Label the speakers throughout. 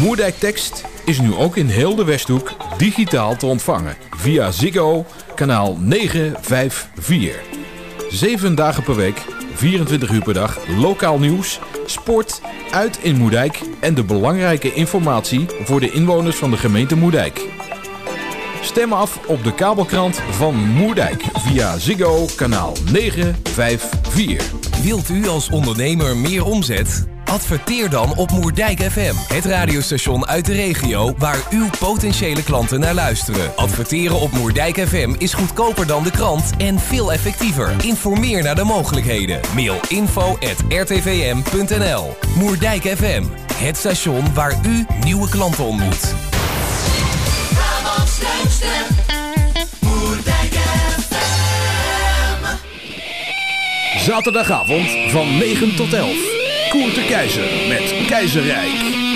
Speaker 1: Moerdijk Tekst is nu ook in heel de Westhoek digitaal te ontvangen via Ziggo kanaal 954. Zeven dagen per week, 24 uur per dag, lokaal nieuws, sport, uit in Moerdijk en de belangrijke informatie voor de inwoners van de gemeente Moerdijk. Stem af op de kabelkrant van Moerdijk via Ziggo kanaal 954.
Speaker 2: Wilt u als ondernemer meer omzet? Adverteer dan op Moerdijk FM, het radiostation uit de regio waar uw potentiële klanten naar luisteren. Adverteren op Moerdijk FM is goedkoper dan de krant en veel effectiever. Informeer naar de mogelijkheden. Mail info at rtvm.nl Moerdijk FM, het station waar u nieuwe klanten ontmoet.
Speaker 1: Zaterdagavond van 9 tot 11. Koert de Keizer met Keizerrijk.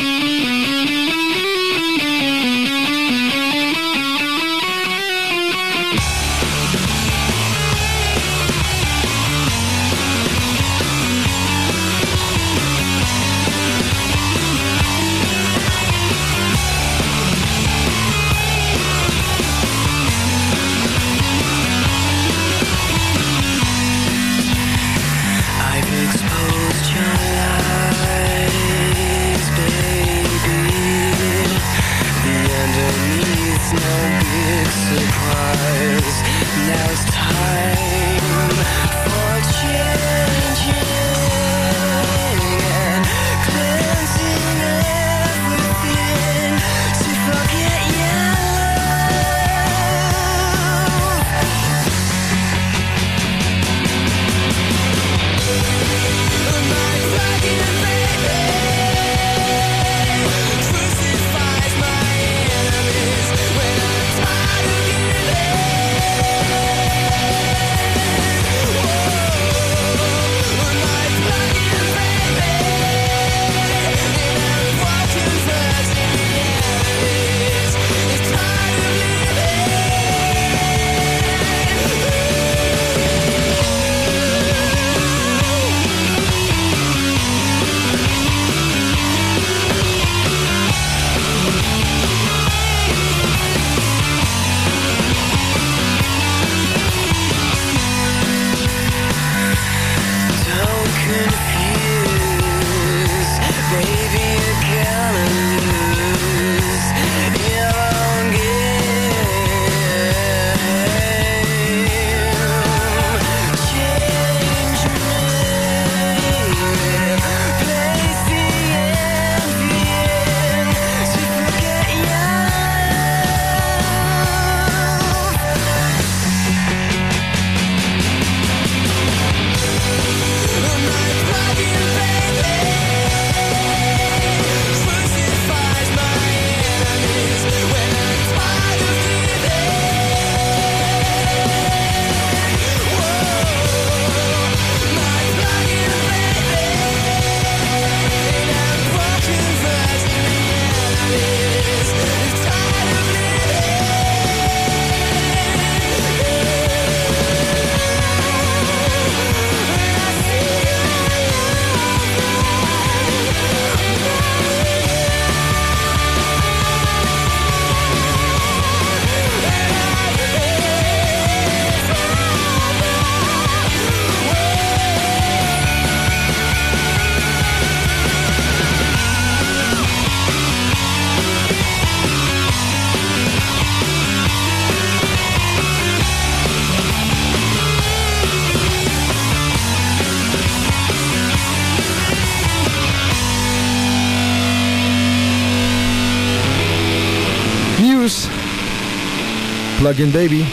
Speaker 3: Plug-in baby.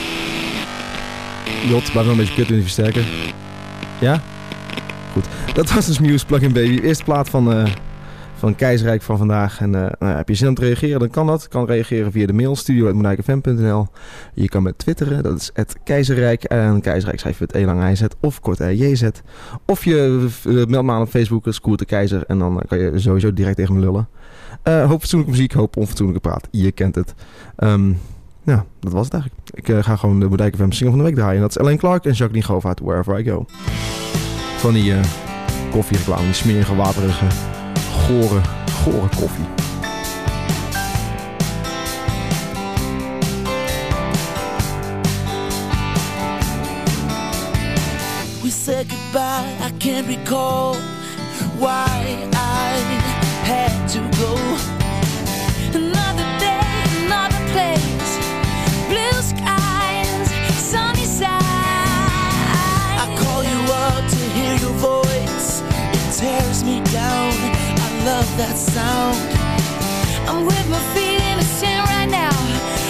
Speaker 3: Jot, blijf wel een beetje kut in die versterker. Ja? Goed. Dat was dus Muse Plug-in Baby. Eerste plaat van, eh van Keizerrijk van vandaag. En eh, nou heb je zin om te reageren, dan kan dat. Je kan reageren via de mail studio.monijkenfm.nl Je kan met twitteren, dat is het Keizerrijk. En Keizerrijk schrijf je het E lang IZ of kort JZ. Of je eh, meldt me aan op Facebook, Koert de Keizer. En dan eh, kan je sowieso direct tegen me lullen. Eh, hoop fatsoenlijke muziek, hoop onfatsoenlijke praat. Je kent het. Ehm, ja, dat was het eigenlijk. Ik eh, ga gewoon de Boedijk FM single van de week draaien. Dat is Alan Clark en Jacqueline Goof uit Wherever I Go. Van die uh, koffiereclame, die smerige, waterige, gore, gore koffie.
Speaker 4: We said goodbye, I can't recall why I had to go. tears me down. I love that sound.
Speaker 5: I'm with my feet in the sand right now.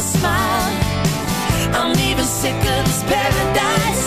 Speaker 4: smile. I'm even sick of this paradise.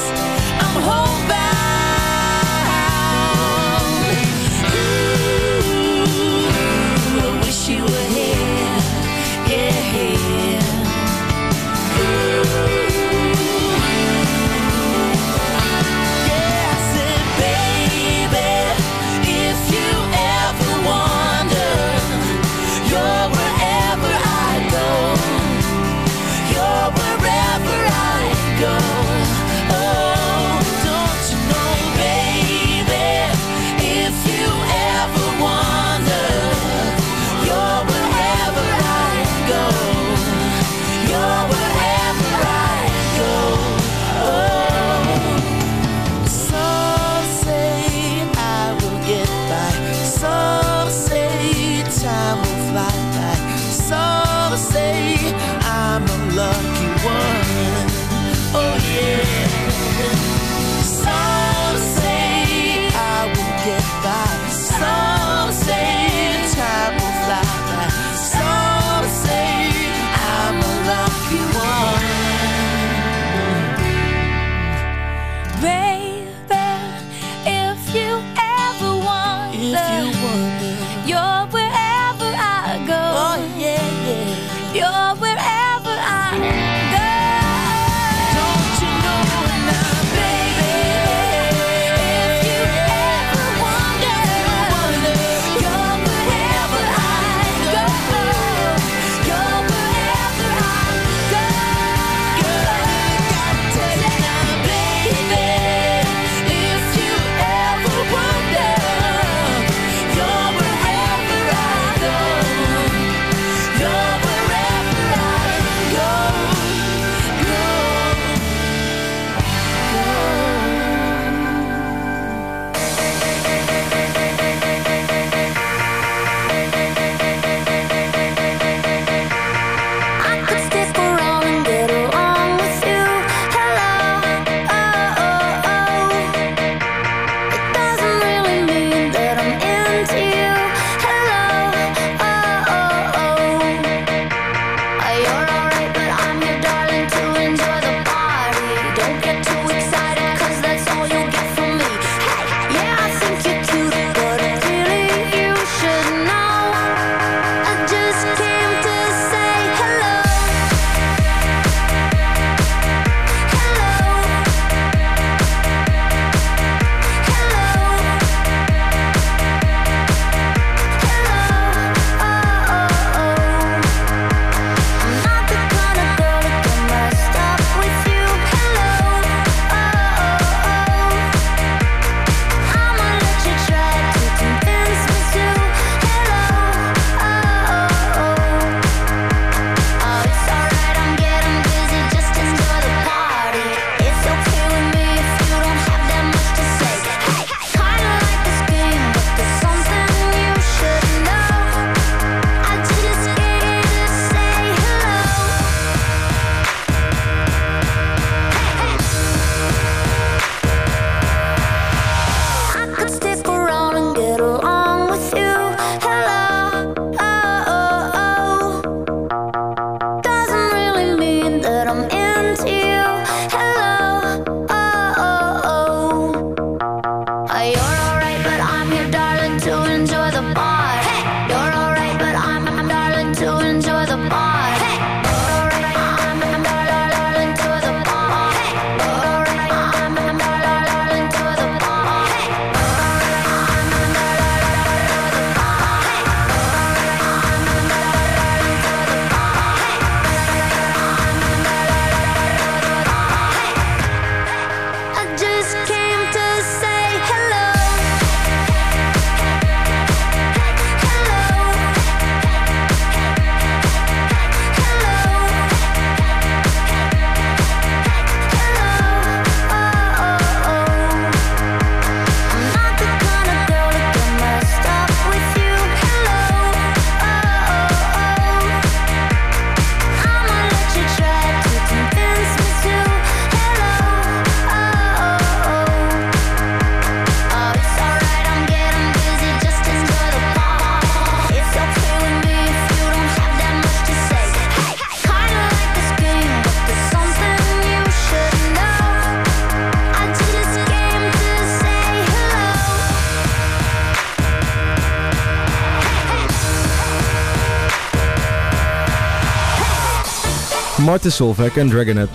Speaker 3: Martin en Dragonet.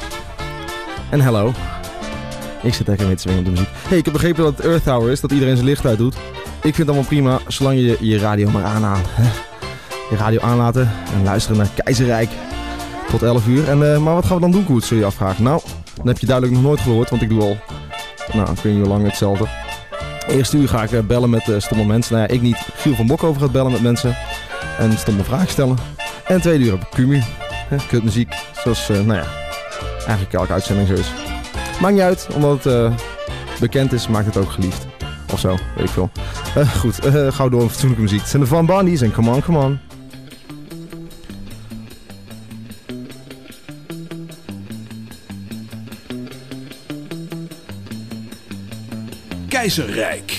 Speaker 3: En hello. Ik zit echt mee te zwingen op de muziek. hey, ik heb begrepen dat het Earth Hour is, dat iedereen zijn licht uit doet. Ik vind het allemaal prima, zolang je je radio maar aanhaalt. Je radio aanlaten en luisteren naar Keizerrijk tot 11 uur. En, eh, maar wat gaan we dan doen, Koert, zul je afvragen. Nou, dan heb je duidelijk nog nooit gehoord, want ik doe al, nou, ik weet hier lang hetzelfde. Eerst uur ga ik eh, bellen met eh, stomme mensen. Nou ja, ik niet. Giel van Bokhoven gaat bellen met mensen en stomme vragen stellen. En twee uur heb ik kut muziek. Zoals, eh, nou ja, eigenlijk elke uitzending zo is. Maakt niet uit, omdat het eh, bekend is, maakt het ook geliefd. Of zo, weet ik veel. Eh, goed, gauw door met fatsoenlijke muziek. Het zijn de Van Bandies en Come On, Come On.
Speaker 6: Keizerrijk.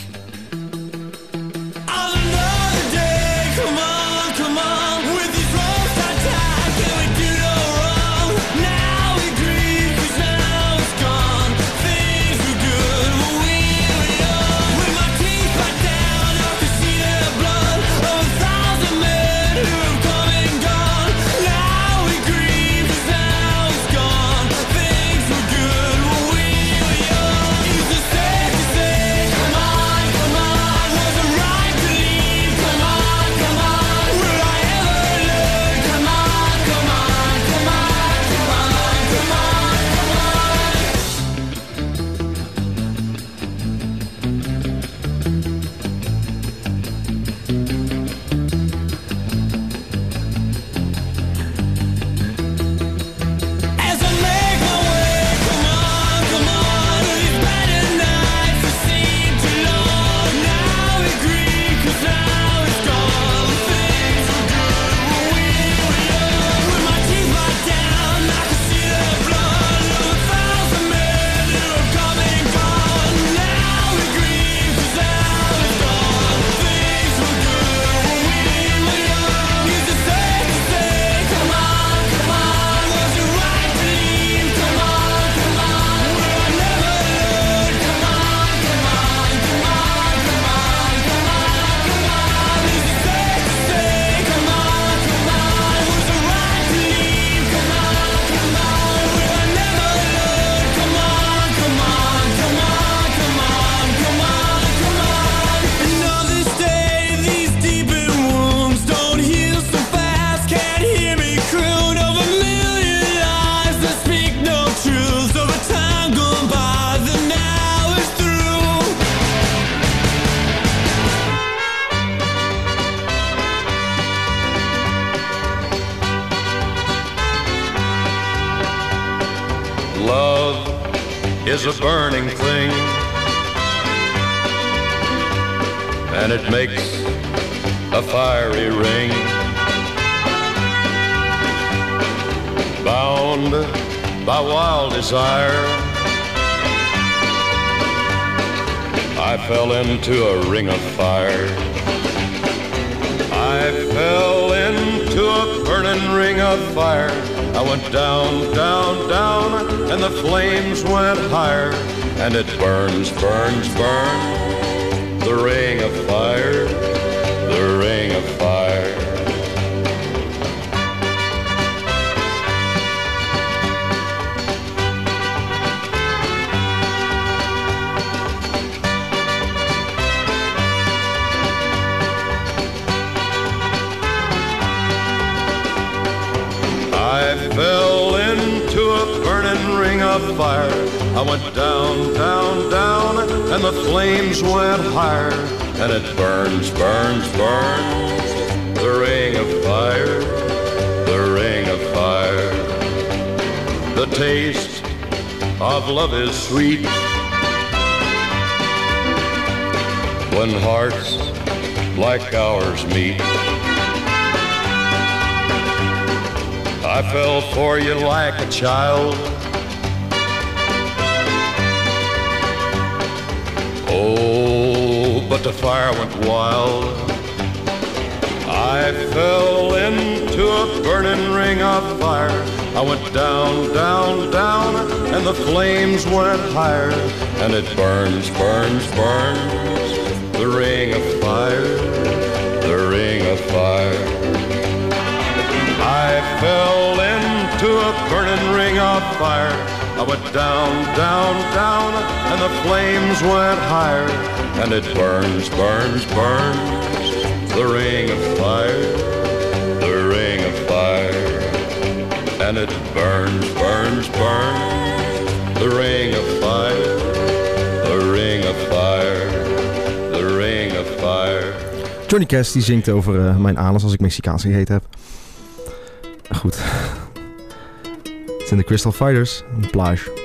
Speaker 7: Die zingt over eh, mijn anus als ik Mexicaans gegeten heb. Goed. Het zijn de Crystal Fighters, een plage.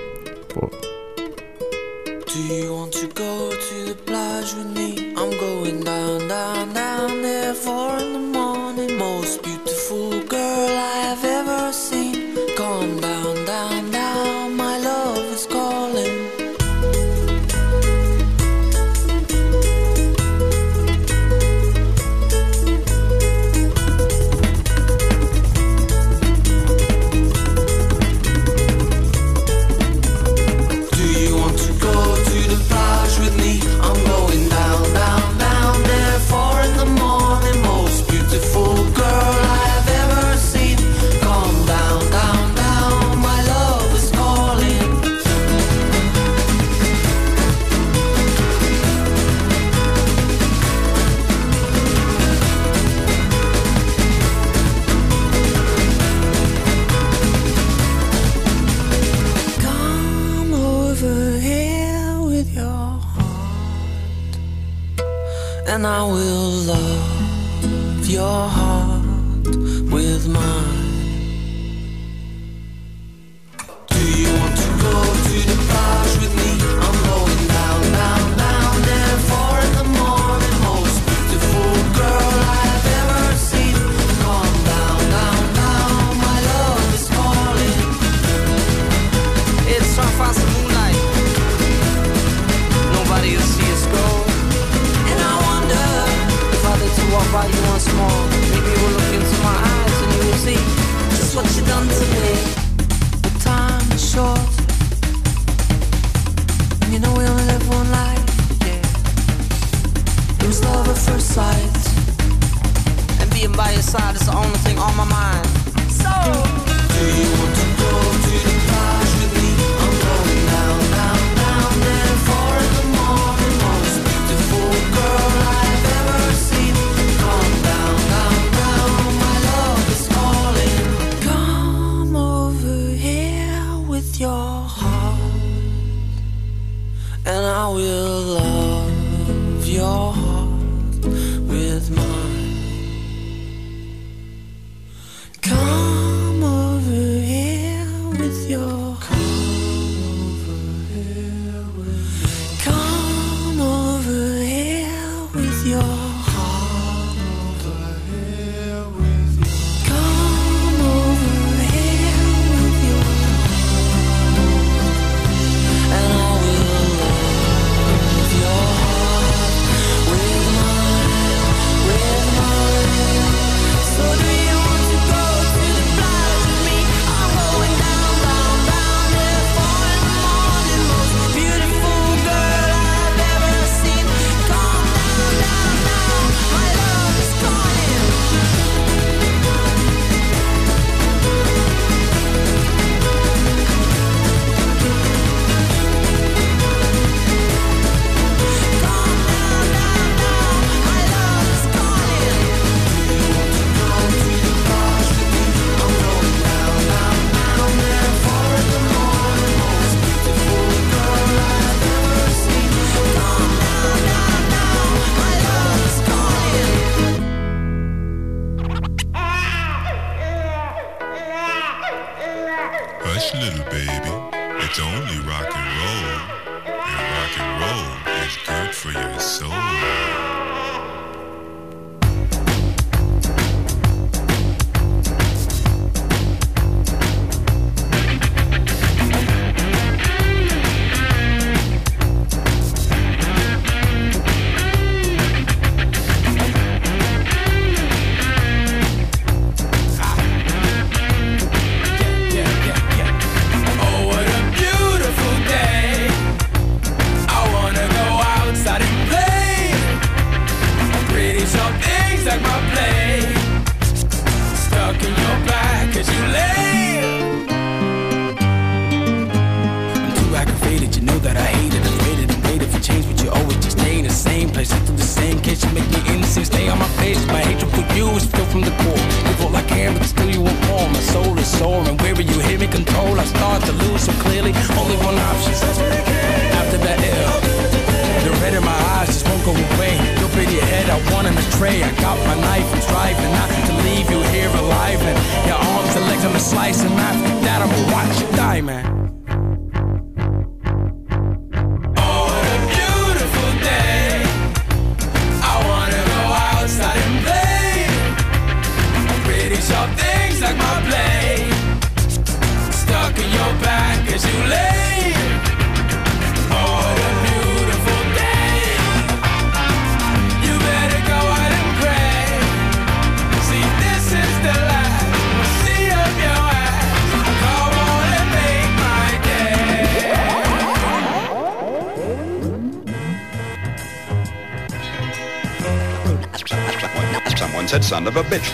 Speaker 8: of
Speaker 9: a bitch.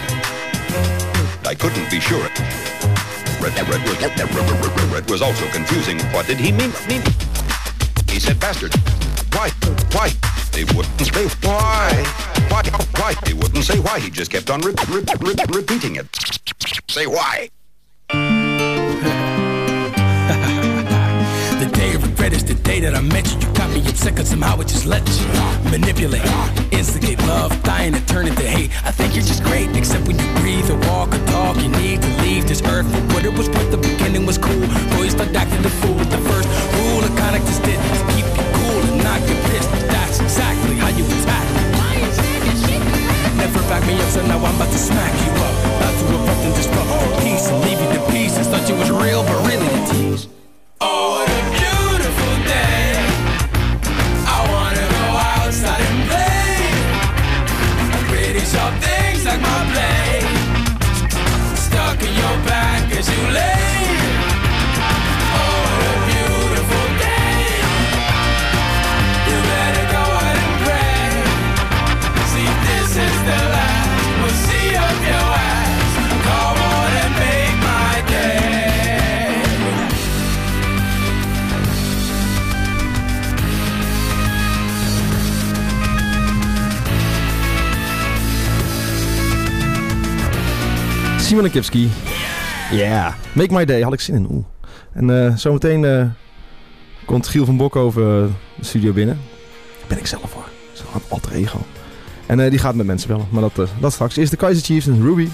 Speaker 9: I couldn't be sure. Red, red, red, red was also confusing. What did he mean? mean? He said bastard. Why? Why? They wouldn't say why. Why? Why? They wouldn't say why. He just kept on
Speaker 8: rip,
Speaker 10: rip, Kipski. Yeah. Make my day. Had ik zin in. Oeh. En uh, zometeen eh, komt Giel van Bokhoven eh, de studio binnen. Daar ben ik zelf voor. Zo'n alter ego. En die gaat met mensen bellen. Maar dat, dat straks. Eerst de Kaiser Chiefs en Ruby.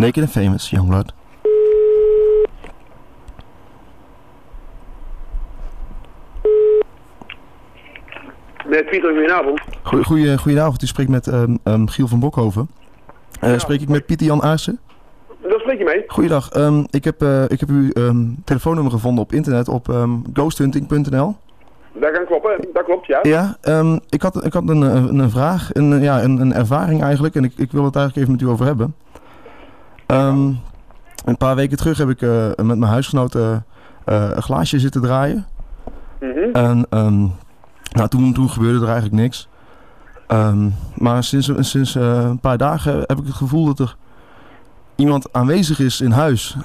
Speaker 3: Naked and Famous, Youngblood.
Speaker 11: Met Pieter, goedenavond.
Speaker 3: Goeie, goeie, goedenavond, u spreekt met ehm, ehm, Giel van Bokhoven. Eh, spreek ik met Pieter Jan Aarsen?
Speaker 11: Daar spreek je mee.
Speaker 3: Goeiedag, ehm, ik, heb, eh, ik heb uw telefoonnummer gevonden op internet op ghosthunting.nl.
Speaker 11: Dat kan kloppen, dat klopt, ja.
Speaker 3: Ja, ik had, ik had een, eh, een, een vraag, een, ja, een, een ervaring eigenlijk en ik, ik wil het eigenlijk even met u over hebben. Ehm, een paar weken terug heb ik eh, met mijn huisgenoten eh, een glaasje zitten draaien.
Speaker 11: Mhm.
Speaker 3: En ehm, nou, toen, toen gebeurde er eigenlijk niks. Ehm, maar sinds, sinds eh, een paar dagen heb ik het gevoel dat er iemand aanwezig is in huis.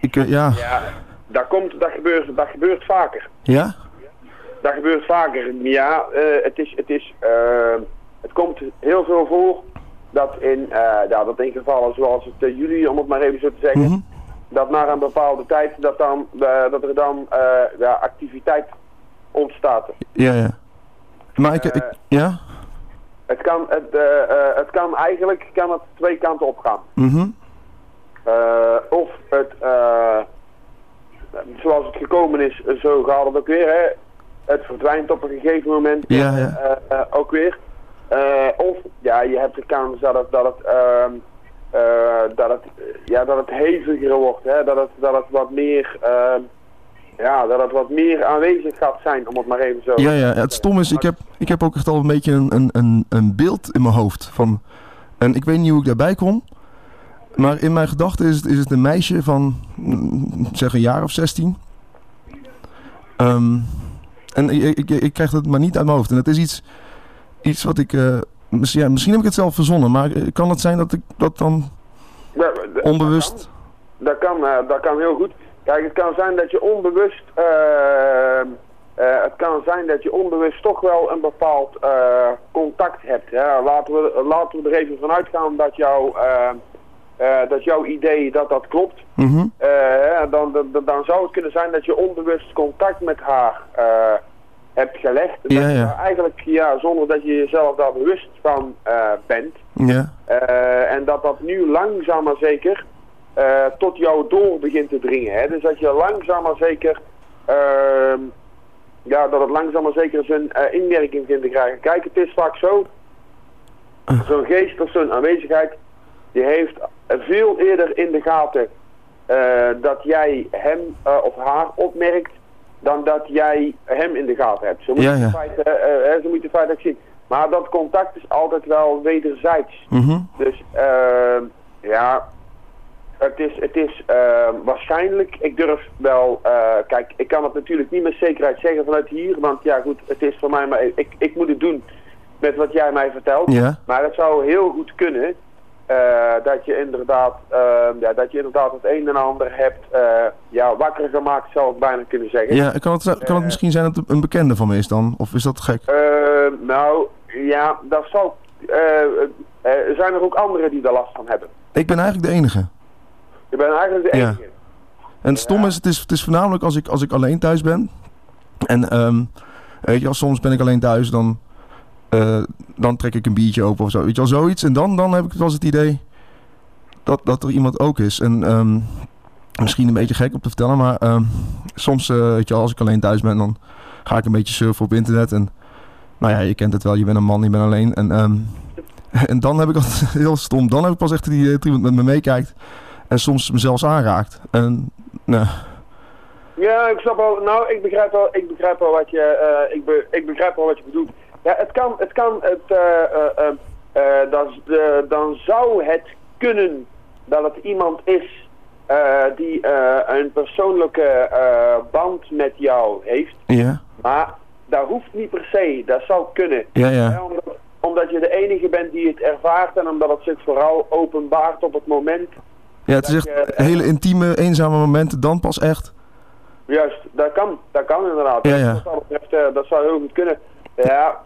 Speaker 3: Ik, ja.
Speaker 11: Ja, dat, komt, dat, gebeurt, dat gebeurt vaker.
Speaker 3: Ja?
Speaker 11: Dat gebeurt vaker. Ja, het, is, het, is, het komt heel veel voor dat in, eh, ja, dat in gevallen zoals het eh, jullie, om het maar even zo te zeggen,
Speaker 3: Mhm.
Speaker 11: dat na een bepaalde tijd dat, dan, eh, dat er dan ja, activiteit ontstaat.
Speaker 3: Ja, ja. Maar ik, ik ja?
Speaker 11: Het kan, het, het kan eigenlijk kan het twee kanten op gaan.
Speaker 3: Mhm.
Speaker 11: Of het, zoals het gekomen is, zo gaat het ook weer. Hè? Het verdwijnt op een gegeven moment
Speaker 3: Ja, ja.
Speaker 11: ook weer. Eh, of ja, je hebt de kans dat het, dat ehm, eh, dat het, ja, dat het heviger wordt. Hè? Dat, het, dat het wat meer... ehm, ja, dat het wat meer aanwezig gaat zijn, om het maar even zo.
Speaker 3: Ja, ja. Het stom is, ik heb, ik heb ook echt al een beetje een, een, een, beeld in mijn hoofd van... En ik weet niet hoe ik daarbij kom. Maar in mijn gedachten is het, is het een meisje van, mm, zeg een jaar of 16. Ehm, en ik, ik, ik krijg het maar niet uit mijn hoofd. En het is iets, iets wat ik... eh, mis- ja, misschien heb ik het zelf verzonnen, maar eh, kan het zijn dat ik dat dan onbewust...
Speaker 11: Dat kan, eh, dat kan heel goed. Kijk, het kan zijn dat je onbewust, het kan zijn dat je onbewust toch wel een bepaald contact hebt. Hè. Laten, we, laten we er even vanuit gaan dat, jouw eh, dat jouw idee dat dat klopt.
Speaker 3: Mhm.
Speaker 11: Dan, dan, dan zou het kunnen zijn dat je onbewust contact met haar hebt gelegd. Dat
Speaker 3: ja.
Speaker 11: daar Eigenlijk ja, zonder dat je jezelf daar bewust van eh, bent.
Speaker 3: Ja.
Speaker 11: Eh, en dat dat nu langzaam maar zeker eh, tot jou door begint te dringen. Hè? Dus dat je langzaam maar zeker, ehm, ja, dat het langzaam maar zeker zijn inwerking begint te krijgen. Kijk, het is vaak zo, zo'n geest of zo'n aanwezigheid, die heeft veel eerder in de gaten dat jij hem of haar opmerkt, dan dat jij hem in de gaten hebt. Zo moet,
Speaker 3: Ja,
Speaker 11: eh, eh, zo moet je in feite ook zien. Maar dat contact is altijd wel wederzijds.
Speaker 3: Mhm.
Speaker 11: Dus ehm, ja, het is, het is ehm, waarschijnlijk, ik durf wel, eh, kijk, ik kan het natuurlijk niet met zekerheid zeggen vanuit hier, want ja goed, het is voor mij, maar ik, ik moet het doen met wat jij mij vertelt.
Speaker 3: Ja.
Speaker 11: Maar het zou heel goed kunnen eh, dat, je inderdaad, ehm, ja, dat je inderdaad het een en ander hebt eh, ja, wakker gemaakt, zou ik bijna kunnen zeggen.
Speaker 3: Ja, kan het, kan het misschien zijn dat het een bekende van me is dan? Of is dat gek?
Speaker 11: Eh, nou, ja, dat eh, eh, zijn er ook anderen die daar last van hebben?
Speaker 3: Ik ben eigenlijk de enige.
Speaker 11: Je bent eigenlijk de
Speaker 3: Ja.
Speaker 11: enige.
Speaker 3: En het stom is, het is, het is voornamelijk als ik, als ik alleen thuis ben. En ehm, weet je soms ben ik alleen thuis, dan, eh, dan trek ik een biertje open of zo. Weet je wel, zoiets. En dan, dan heb ik wel het idee dat, dat er iemand ook is. En ehm, misschien een beetje gek om te vertellen, maar ehm, soms, eh, weet je als ik alleen thuis ben, dan ga ik een beetje surfen op internet. En nou ja, je kent het wel, je bent een man, je bent alleen. En, ehm, en dan heb ik altijd heel stom, dan heb ik pas echt idee dat iemand met me meekijkt. En soms me zelfs aanraakt. En, nou,
Speaker 11: Ja, ik snap wel. Nou, ik begrijp wat je, eh, ik, ik begrijp wel wat je bedoelt. Ja, het kan, het kan, het, eh, eh, eh, de- dan zou het kunnen dat het iemand is die een persoonlijke band met jou heeft.
Speaker 3: ja,
Speaker 11: Maar dat hoeft niet per se. Dat zou kunnen.
Speaker 3: ja, ja.
Speaker 11: Hè, omdat, omdat je de enige bent die het ervaart en omdat het zich vooral openbaart op het moment.
Speaker 3: Ja, het is echt
Speaker 11: je-
Speaker 3: hele intieme, eenzame momenten, dan pas echt.
Speaker 11: Juist, dat kan, dat kan inderdaad.
Speaker 3: Ja, ja.
Speaker 11: Dat, eh, dat zou heel goed kunnen. Ja,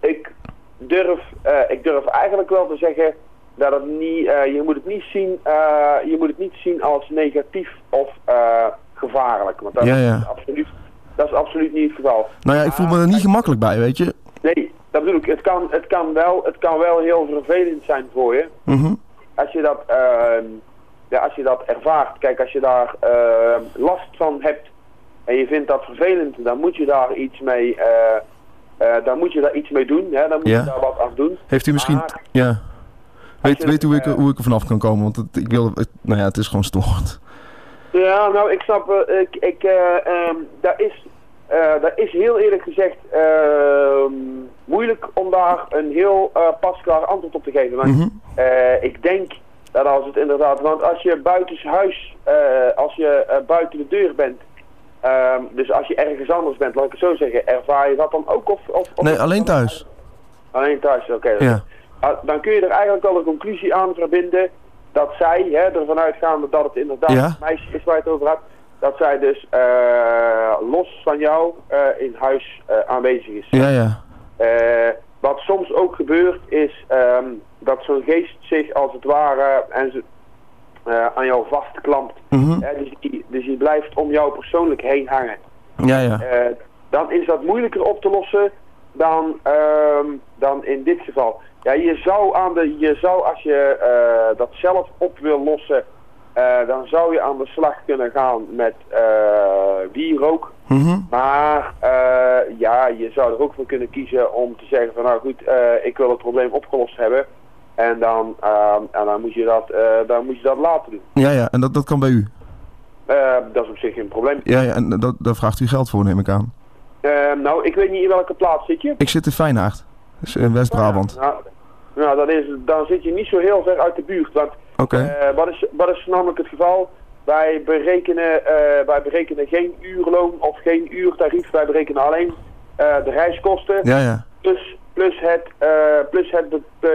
Speaker 11: ik durf, eh, ik durf eigenlijk wel te zeggen dat het niet, eh, je moet het niet zien, eh, je moet het niet zien als negatief of gevaarlijk. Want dat,
Speaker 3: Ja, ja.
Speaker 11: Is absoluut, dat is absoluut niet het geval.
Speaker 3: Nou ja, ik voel me er niet gemakkelijk bij, weet je.
Speaker 11: Nee, dat bedoel ik, het kan, het, kan wel, het kan wel heel vervelend zijn voor je.
Speaker 3: Mhm.
Speaker 11: Als je dat, ehm, ja, als je dat ervaart. Kijk, als je daar ehm, last van hebt en je vindt dat vervelend, dan moet je daar iets mee, dan moet je daar iets mee doen. Hè? Dan moet
Speaker 3: Ja.
Speaker 11: je daar wat aan doen.
Speaker 3: Heeft u misschien...
Speaker 11: Maar-
Speaker 3: ja. Weet, weet u hoe ik,
Speaker 11: eh,
Speaker 3: hoe ik er vanaf kan komen? Want het, ik wil... Het, nou ja, het is gewoon storend.
Speaker 11: Ja, nou, ik snap, eh, ik, ik, eh, ehm, daar is, eh, daar is heel eerlijk gezegd ehm, moeilijk om daar een heel eh pasklaar antwoord op te geven. Maar
Speaker 3: Mhm.
Speaker 11: eh, ik denk dat als het inderdaad, want als je buitenshuis, eh als je eh, buiten de deur bent, ehm, dus als je ergens anders bent, laat ik het zo zeggen, ervaar je dat dan ook? Of, of, of
Speaker 3: Nee, alleen thuis.
Speaker 11: Alleen thuis, oké.
Speaker 3: Ja.
Speaker 11: Ah, Dan kun je er eigenlijk al een conclusie aan verbinden dat zij, hè, ervan uitgaande dat het inderdaad
Speaker 3: Ja.
Speaker 11: een meisje is waar je het over had, dat zij dus eh, los van jou eh, in huis eh, aanwezig is.
Speaker 3: Ja, ja.
Speaker 11: Wat soms ook gebeurt is ehm, dat zo'n geest zich als het ware en ze, aan jou vastklampt. Hè, dus, die, dus die blijft om jou persoonlijk heen hangen.
Speaker 3: Ja, ja.
Speaker 11: Eh, dan is dat moeilijker op te lossen dan, ehm, dan in dit geval. Ja, je zou, aan de, je zou als je eh, dat zelf op wil lossen, eh, dan zou je aan de slag kunnen gaan met eh wierook.
Speaker 3: Mhm.
Speaker 11: Maar eh, ja, je zou er ook voor kunnen kiezen om te zeggen van nou goed, eh, ik wil het probleem opgelost hebben. En dan, ehm, en dan, moet, je dat, eh, dan moet je dat laten doen.
Speaker 3: Ja, ja. En dat, dat kan bij u.
Speaker 11: Eh, dat is op zich geen probleem.
Speaker 3: Ja, ja. En dat, daar vraagt u geld voor, neem ik aan.
Speaker 11: Eh, nou, ik weet niet in welke plaats zit je.
Speaker 3: Ik zit in Feyenaard. Dus in West-Brabant.
Speaker 11: Nou, nou dat is, dan zit je niet zo heel ver uit de buurt. Want
Speaker 3: Oké.
Speaker 11: eh, wat, is, wat is namelijk het geval? Wij berekenen, wij berekenen geen uurloon of geen uurtarief. Wij berekenen alleen de reiskosten.
Speaker 3: Ja, ja.
Speaker 11: Plus, plus, het, eh, plus, het,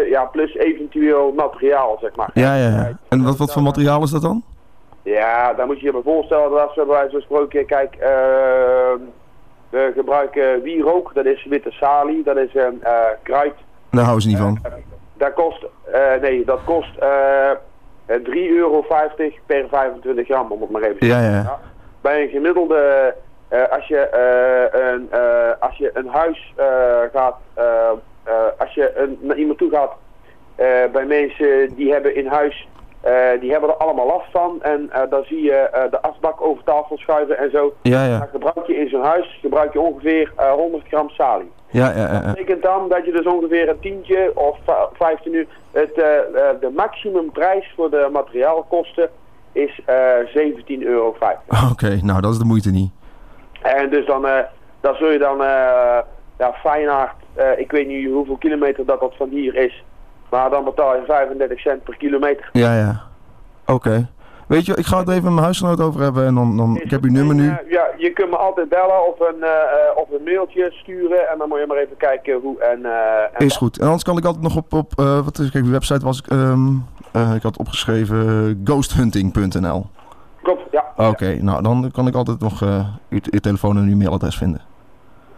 Speaker 11: ja, plus eventueel materiaal, zeg maar.
Speaker 3: Ja, ja, ja. En wat, wat voor materiaal is dat dan?
Speaker 11: Ja, dan moet je je maar voorstellen dat als we bij van spreken, kijk, eh, we gebruiken wierook, dat is witte salie, dat is een eh, kruid.
Speaker 3: Daar houden ze niet van.
Speaker 11: Dat kost, eh, nee, dat kost eh, eh, 3,50 euro per 25 gram, om het maar even te
Speaker 3: Ja,
Speaker 11: zeggen.
Speaker 3: ja.
Speaker 11: Bij een gemiddelde, eh, als, je, eh, een, eh, als je een huis eh, gaat, eh, eh, als je een, naar iemand toe gaat, eh, bij mensen die hebben in huis, eh, die hebben er allemaal last van. En eh, dan zie je eh, de asbak over tafel schuiven en zo.
Speaker 3: Ja,
Speaker 11: Dan
Speaker 3: ja.
Speaker 11: gebruik je in zo'n huis gebruik je ongeveer eh, 100 gram salie.
Speaker 3: Ja, ja, ja.
Speaker 11: Dat betekent dan dat je dus ongeveer een tientje of va- 15 uur. Het, eh, eh, de maximumprijs voor de materiaalkosten is eh 17,50 euro.
Speaker 3: Oké, nou dat is de moeite niet.
Speaker 11: En dus dan, eh, dan zul je dan, eh ja, Feyenoord, eh, ik weet niet hoeveel kilometer dat dat van hier is. Maar dan betaal je 35 cent per kilometer.
Speaker 3: Ja, ja. Oké. Weet je, ik ga het even met mijn huisgenoot over hebben en dan, dan ik heb uw nummer nu.
Speaker 11: Ja, je kunt me altijd bellen of een, of een mailtje sturen. En dan moet je maar even kijken hoe en... en
Speaker 3: Is goed. En anders kan ik altijd nog op, op wat is, kijk, uw website was ik, ehm, eh, ik had opgeschreven ghosthunting.nl.
Speaker 11: Klopt, ja.
Speaker 3: Oké, nou dan kan ik altijd nog eh, uw, uw telefoon en uw mailadres vinden.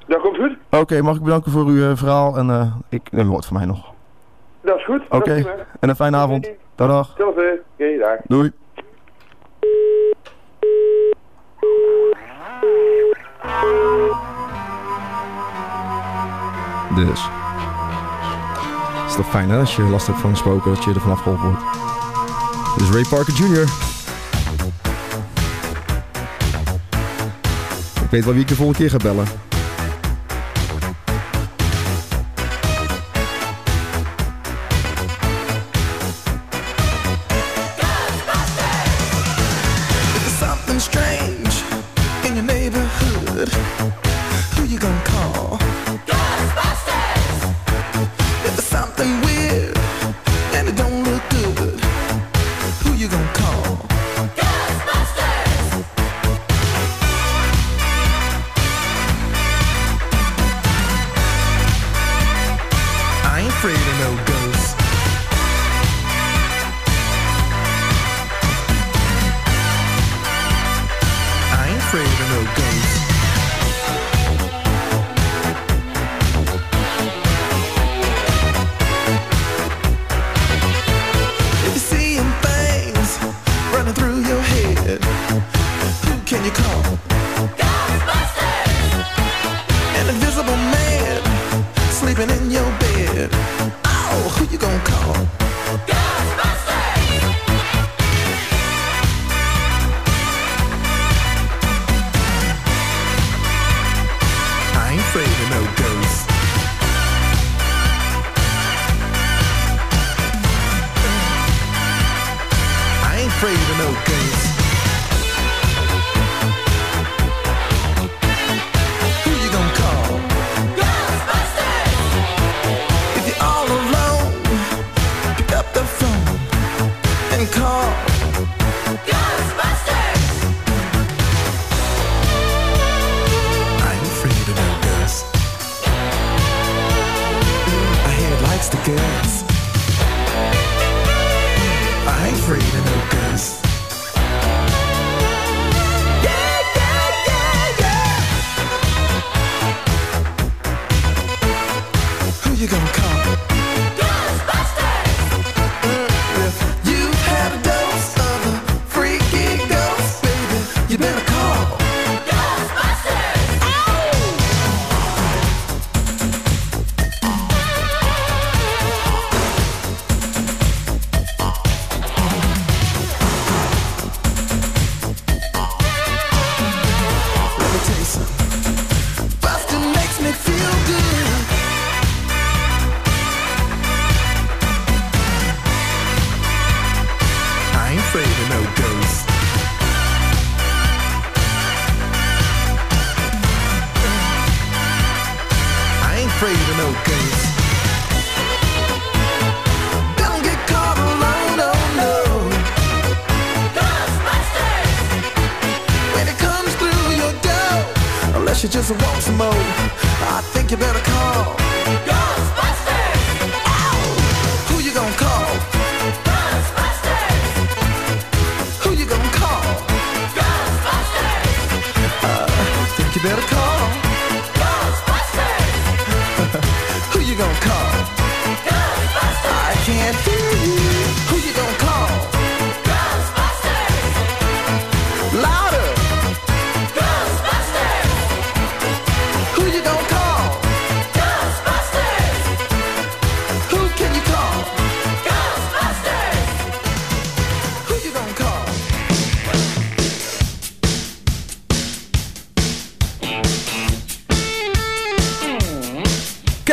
Speaker 11: Dat komt goed.
Speaker 3: Oké, mag ik bedanken voor uw eh, verhaal en eh, ik, u hoort van mij nog.
Speaker 11: Dat is goed.
Speaker 3: Oké, en een fijne avond. Dag dag.
Speaker 11: Hetzelfde. Oké, dag.
Speaker 3: Doei. Dus. Het is toch fijn hè, als je last hebt van spoken, dat je er vanaf geholpen wordt. Dit is Ray Parker Jr. Ik weet wel wie ik de volgende keer ga bellen.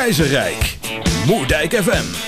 Speaker 12: Keizerrijk. Moerdijk FM.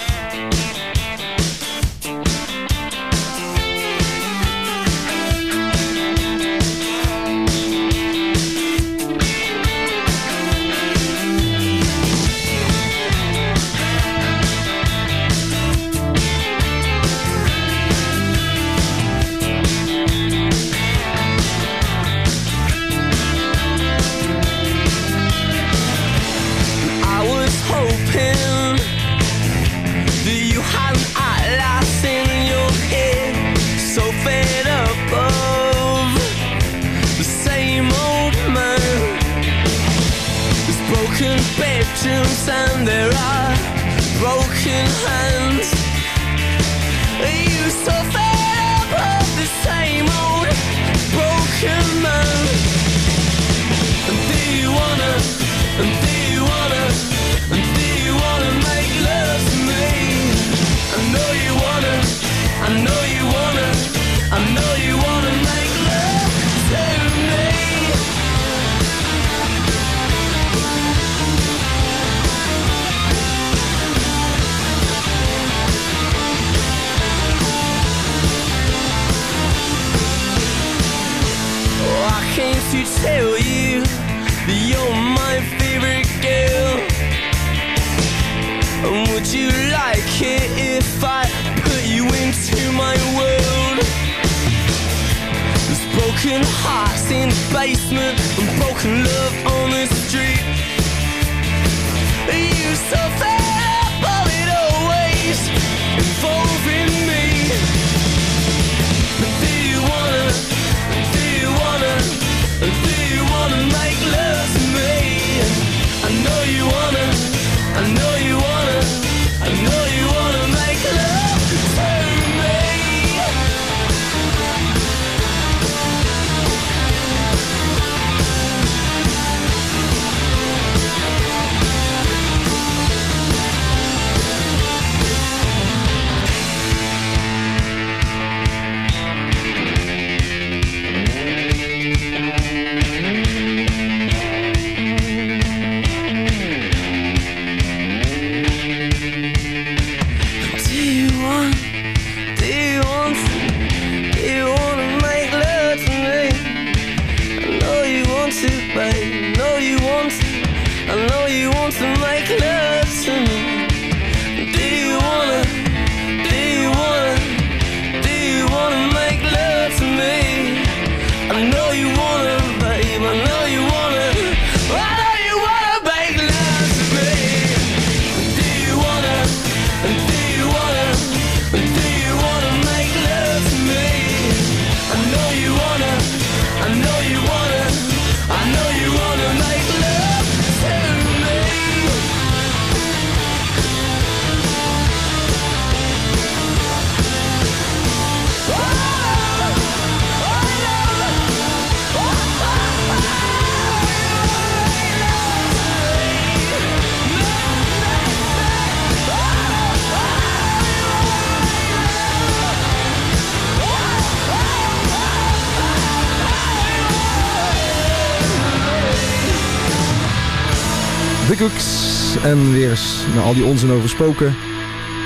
Speaker 3: En weer eens naar al die onzin over spoken.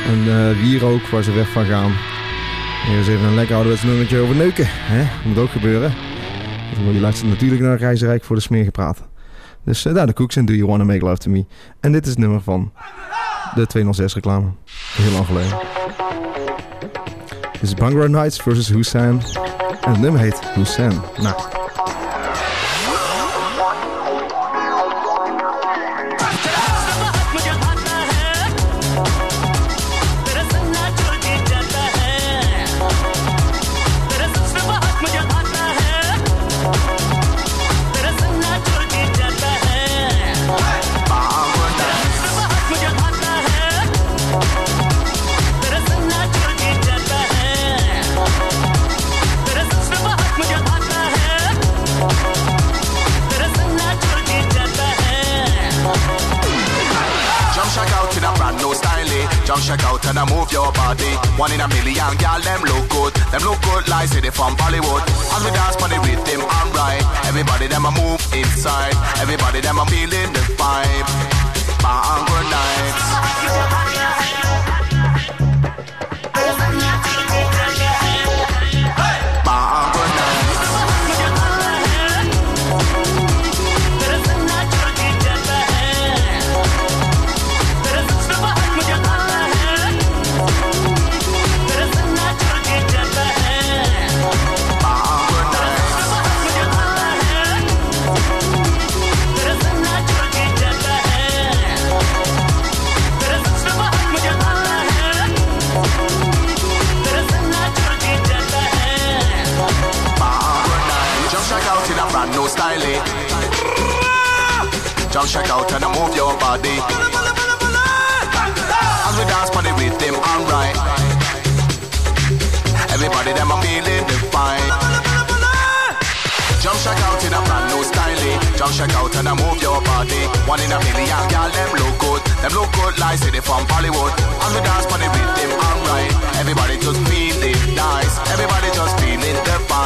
Speaker 3: En hier ook, waar ze weg van gaan. Weer eens even een lekker ouderwets nummertje over neuken. Hè? Moet ook gebeuren. Want je luistert natuurlijk naar Reizenrijk voor de smeergepraat. Dus eh, daar de Cooks en Do You Wanna Make Love To Me. En dit is het nummer van de 206 reclame. Heel lang geleden. Dit is Bhangra Nights versus Hussein. En het nummer heet Hussein. Nou.
Speaker 12: One in a million, girl, them look good. Them look good like city from Bollywood. As we dance on the rhythm, I'm right. Everybody them a move inside. Everybody them a feeling the vibe. Bangor nights. Bangor Jump shack out and move your body. As we dance on the rhythm, alright. Everybody them a feeling the vibe. Jump shack out in a brand new style. Jump shack out and move your body. One in a million, girl, them look good. Them look good like city from Bollywood. As we dance on the rhythm, alright. Everybody just feeling nice. Everybody just feeling the vibe.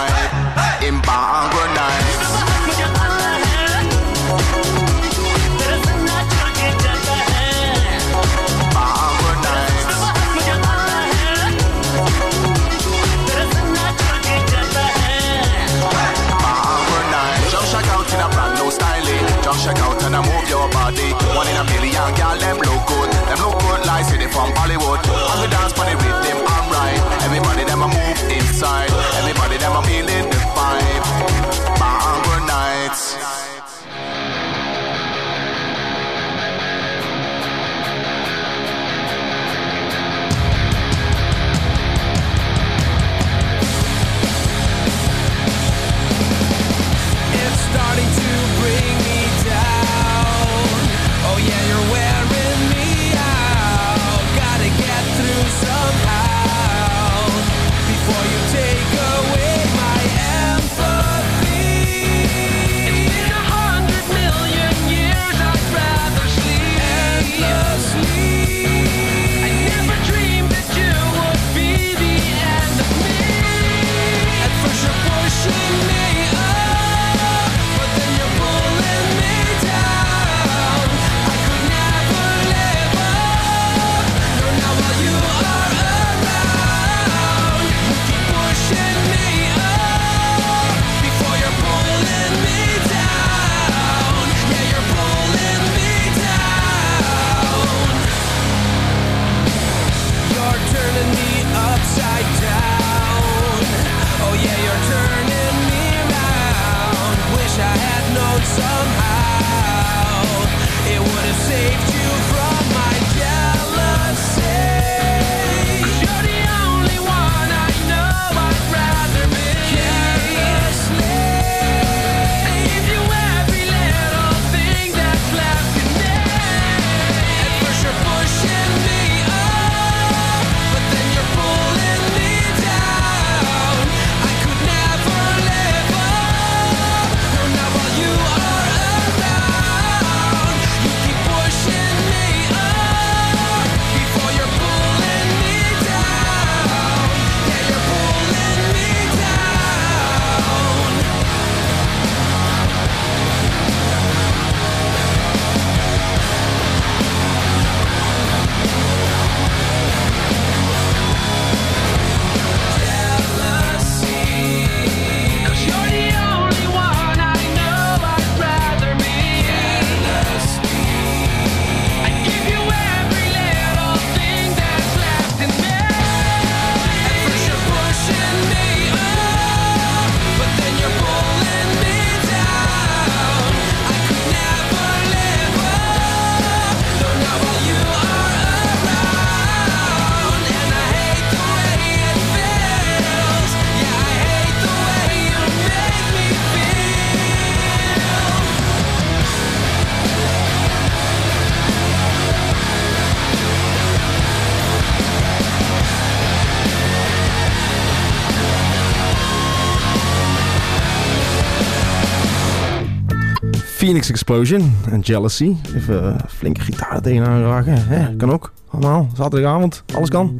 Speaker 12: Phoenix Explosion en Jealousy. Even uh, flinke gitaar tegen aanraken. Hè? Kan ook. Allemaal. Zaterdagavond. Alles kan.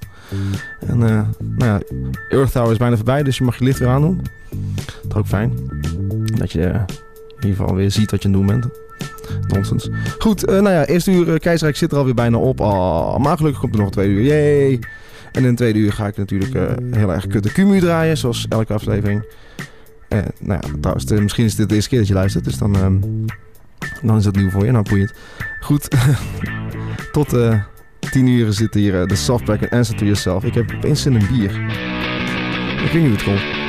Speaker 12: En uh, nou ja, Earth Hour is bijna voorbij, dus je mag je licht weer aandoen. Dat is ook fijn. Dat je uh, in ieder geval weer ziet wat je aan het doen bent. Nonsens. Goed, nou ja, eerste uur Keizerrijk zit er alweer bijna op. Oh, maar gelukkig komt er nog twee uur. Yay! En in de tweede uur ga ik natuurlijk heel erg kutte Kumu draaien, zoals elke aflevering. Uh, nou ja, trouwens, de, misschien is dit de eerste keer dat je luistert, dus dan, um, dan is dat nieuw voor je. Nou, boeiend. Goed, tot uh, 10 uur zit hier uh, de Softback en Answer to Yourself. Ik heb opeens zin in bier. Ik weet niet hoe het komt.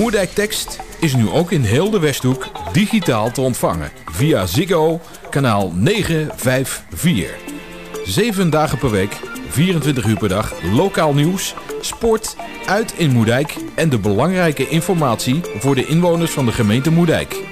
Speaker 1: Moerdijk Tekst is nu ook in heel de Westhoek digitaal te ontvangen via Ziggo kanaal 954. Zeven dagen per week, 24 uur per dag, lokaal nieuws, sport, uit in Moerdijk en de belangrijke informatie voor de inwoners van de gemeente Moerdijk.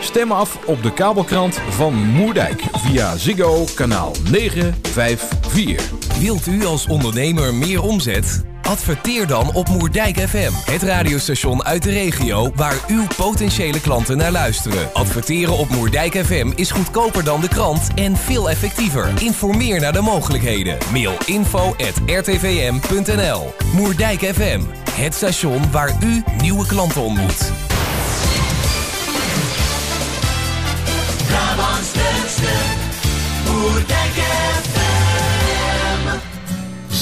Speaker 1: Stem af op de kabelkrant van Moerdijk via Ziggo kanaal 954.
Speaker 2: Wilt u als ondernemer meer omzet? Adverteer dan op Moerdijk FM, het radiostation uit de regio waar uw potentiële klanten naar luisteren. Adverteren op Moerdijk FM is goedkoper dan de krant en veel effectiever. Informeer naar de mogelijkheden. Mail info at rtvm.nl Moerdijk FM, het station waar u nieuwe klanten ontmoet.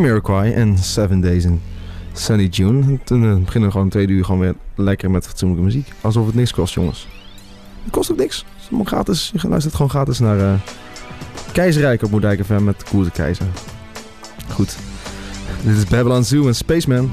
Speaker 3: Jamiroquai en Seven Days in Sunny June. En toen eh, beginnen we gewoon twee uur gewoon weer lekker met fatsoenlijke muziek. Alsof het niks kost, jongens. Het kost ook niks. Het is gewoon gratis. Je luistert gewoon gratis naar eh, Keizerrijk op Moerdijk FM met Koerse Keizer. Goed. Dit is Babylon Zoo en Spaceman.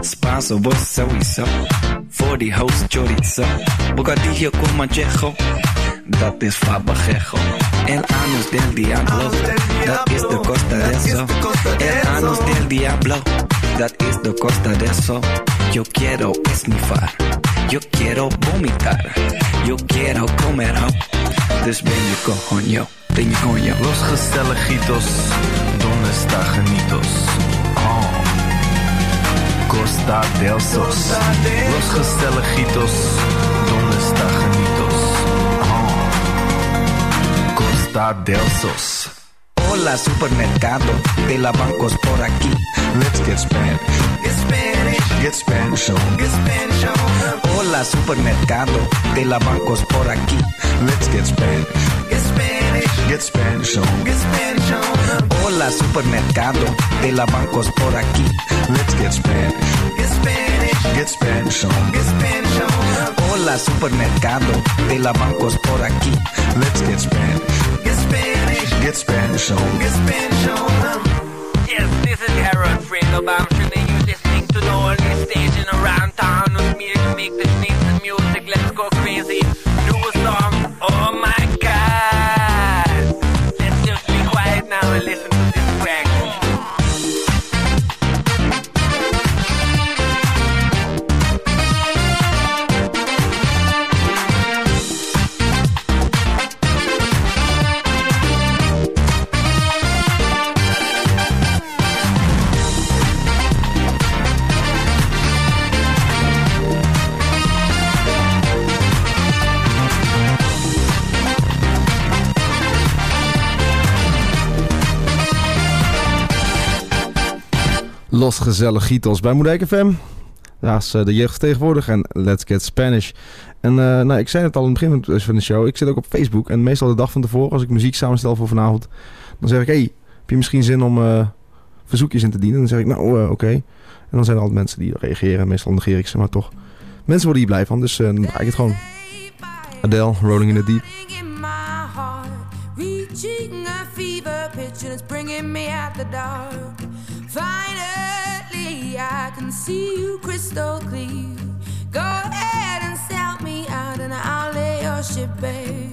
Speaker 13: Spanso. Voor die host chorizo. Bocadillo con manchejo. Dat is fabajejo. El anus del diablo. Dat is de costa de eso. El anus del diablo. Dat is de costa de eso. Yo quiero esnifar. Yo quiero vomitar. Yo quiero comer ho. Dus ben je coño. Ben je coño.
Speaker 4: Los gezelligitos, donde está genitos? Oh. Costa del Sos. Los gezelligitos, donde está genitos? Oh. Costa del Sos.
Speaker 13: Hola supermercado de la bancos por aquí. Let's get Spanish. Get Spanish. Get Spanish on. Get Spanish on. Hola supermercado de la bancos por aquí. Let's get Spanish. Get Spanish. Get Spanish on. Get Spanish on. Hola supermercado de la bancos por aquí. Let's get Spanish. Get Spanish. Get Spanish on. Get Spanish on. Hola supermercado de la bancos por aquí. Let's get Spanish. Get Spanish. Get Spanish on. Get Spanish on.
Speaker 14: Yes, this is Harold Fredo Bamshin and you're listening to the only station around town with me to make the sneeze music. Let's go crazy.
Speaker 3: Los Gezelligitos bij Moedijk FM. Ja, is eh, de jeugd tegenwoordig en Let's Get Spanish. En eh, nou, ik zei het al in het begin van de show. Ik zit ook op Facebook. En meestal de dag van tevoren, als ik muziek samenstel voor vanavond... dan zeg ik, hey, heb je misschien zin om eh, verzoekjes in te dienen? Dan zeg ik, nou, eh, oké. En dan zijn er altijd mensen die reageren. Meestal negeer ik ze, maar toch. Mensen worden hier blij van, dus dan draai ik het gewoon. Adele, Rolling in the Deep.
Speaker 15: a fever pitch, and it's bringing me out the. Crystal. Go ahead and sell me out, and I'll lay your ship bare.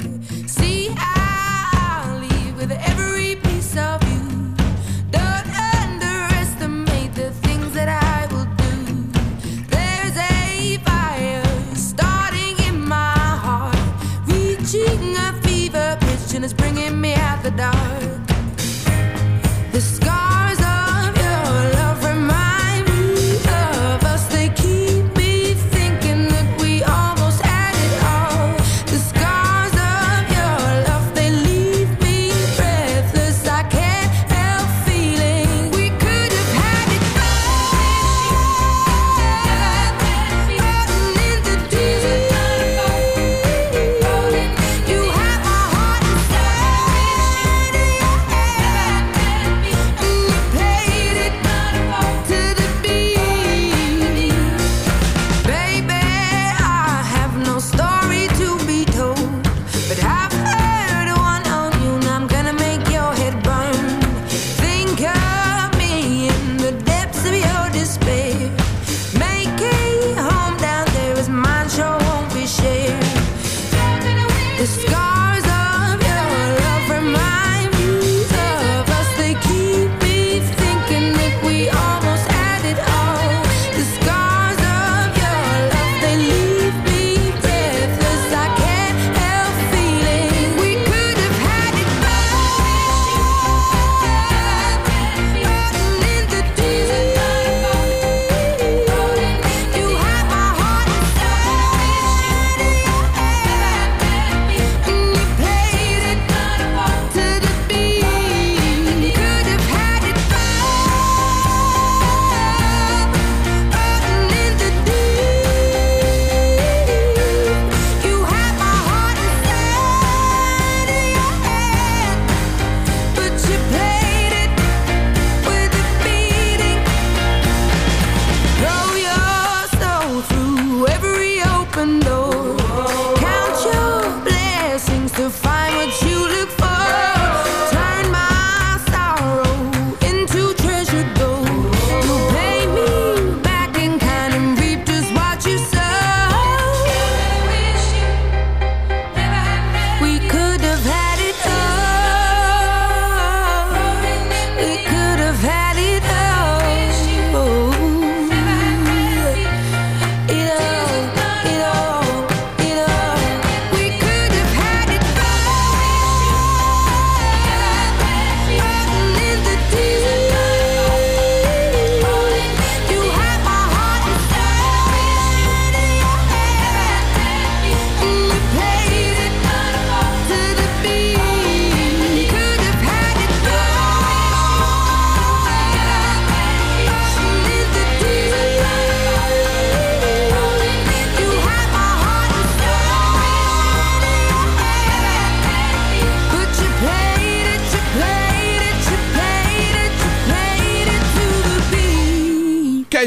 Speaker 15: See, I'll leave with every piece of you. Don't underestimate the things that I will do. There's a fire starting in my heart, reaching a fever pitch, and it's bringing me out the dark.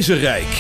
Speaker 16: Rijk.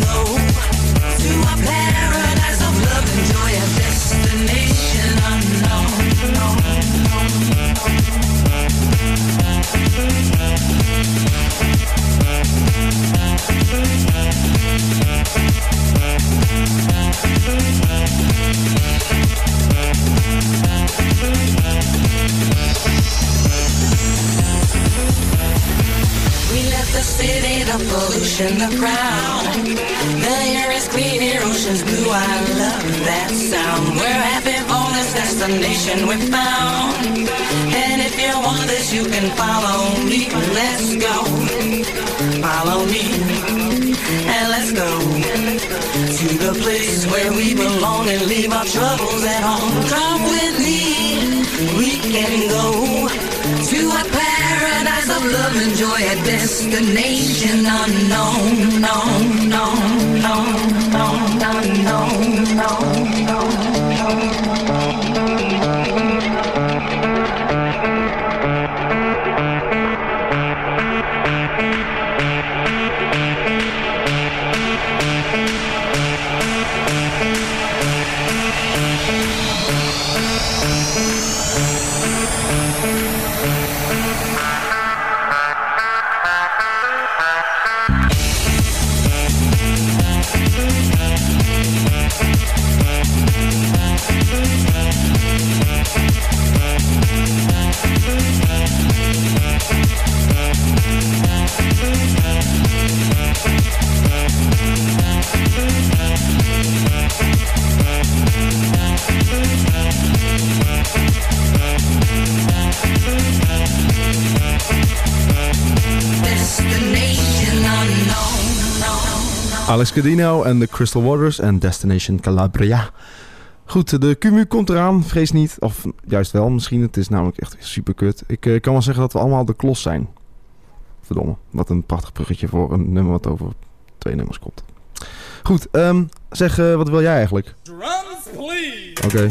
Speaker 16: know destination we found. And if you want this, you can follow me. Let's go. Follow me. And let's go to the place where we belong and leave our troubles at home. Come with me. We can go to a paradise of love and joy, a destination unknown, known, known.
Speaker 3: Alex Cadino en de Crystal Waters en Destination Calabria. Goed, de Cumu komt eraan, vrees niet. Of juist wel, misschien. Het is namelijk echt super kut. Ik eh, kan wel zeggen dat we allemaal de klos zijn. Verdomme, wat een prachtig bruggetje voor een nummer wat over twee nummers komt. Goed, ehm, zeg, eh, wat wil jij eigenlijk?
Speaker 17: Drums, please!
Speaker 3: Oké.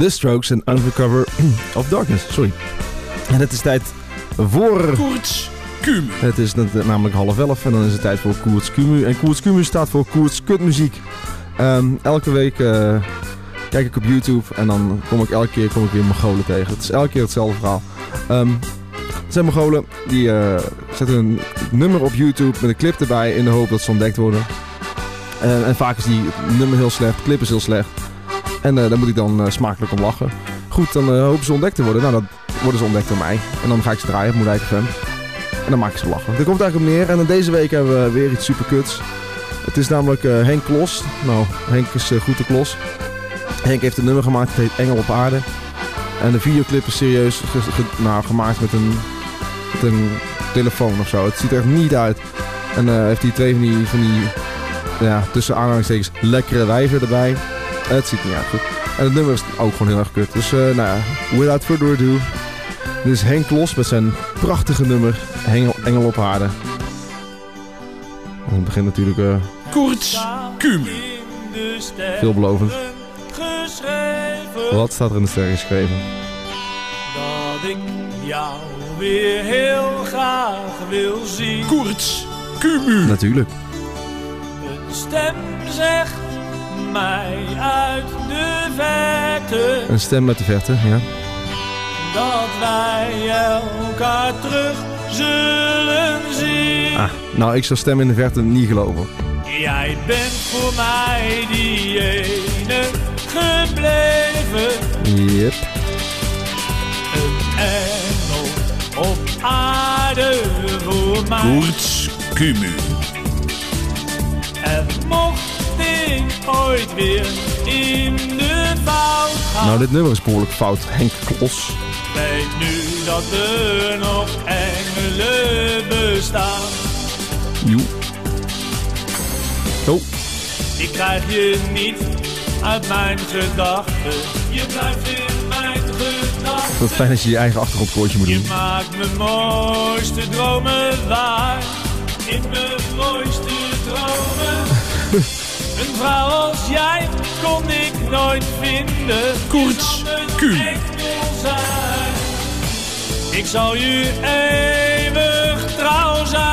Speaker 3: The Strokes en Undercover of Darkness. Sorry. En het is tijd voor...
Speaker 1: Koorts Kumu.
Speaker 3: Het is net- namelijk half elf en dan is het tijd voor Koerts Kumu. En Koerts Kumu staat voor Koerts Kutmuziek. Ehm, elke week eh, kijk ik op YouTube en dan kom ik elke keer kom ik weer Mongolen tegen. Het is elke keer hetzelfde verhaal. Ehm, het zijn Mongolen die eh, zetten een nummer op YouTube met een clip erbij in de hoop dat ze ontdekt worden. En, en vaak is die nummer heel slecht, de clip is heel slecht. En eh, daar moet ik dan eh, smakelijk om lachen. Goed, dan eh, hopen ze ontdekt te worden. Nou, dan worden ze ontdekt door mij. En dan ga ik ze draaien op Moerdijk FM. En dan maak ik ze lachen. Daar komt eigenlijk op neer. En dan deze week hebben we weer iets super kuts. Het is namelijk Henk Klos. Nou, Henk is goed te klos. Henk heeft een nummer gemaakt, het heet Engel op aarde. En de videoclip is serieus nou, gemaakt met een, met een telefoon of zo. Het ziet er echt niet uit. En heeft hij twee van die, van die ja, tussen aanhalingstekens lekkere wijven erbij. Het ziet er niet uit goed. En het nummer is ook gewoon heel erg kut. Dus eh, nou ja, without further ado. Dit is Henk Los met zijn prachtige nummer Engel, Engel op aarde. En het begint natuurlijk eh,
Speaker 1: Koorts Kumu.
Speaker 3: veelbelovend. Wat staat er in de sterren geschreven?
Speaker 18: dat ik jou weer heel graag wil zien.
Speaker 1: Koorts Kumu.
Speaker 3: Natuurlijk.
Speaker 18: Een stem zegt mij uit de verte
Speaker 3: Een stem uit de verte, ja.
Speaker 18: dat wij elkaar terug zullen zien.
Speaker 3: Ah, nou, ik zou stem in de verte niet geloven.
Speaker 18: Jij bent voor mij die ene gebleven.
Speaker 3: Yep.
Speaker 18: Een engel op aarde voor mij.
Speaker 1: Kumu.
Speaker 18: Ik ooit weer in de fout.
Speaker 3: Nou, dit nummer is behoorlijk fout. Henk Klos.
Speaker 18: Weet nu dat er nog engelen bestaan.
Speaker 3: Joe. Oh,
Speaker 18: Ik krijg je niet uit mijn gedachten. Je blijft in mijn gedachten.
Speaker 3: wat fijn dat je je eigen achtergrondkoortje moet
Speaker 18: Je
Speaker 3: doen.
Speaker 18: maakt mijn mooiste dromen waar. In mijn mooiste dromen. Een vrouw als jij kon ik nooit vinden.
Speaker 1: Kumu.
Speaker 18: zijn. Ik zal je eeuwig trouw zijn.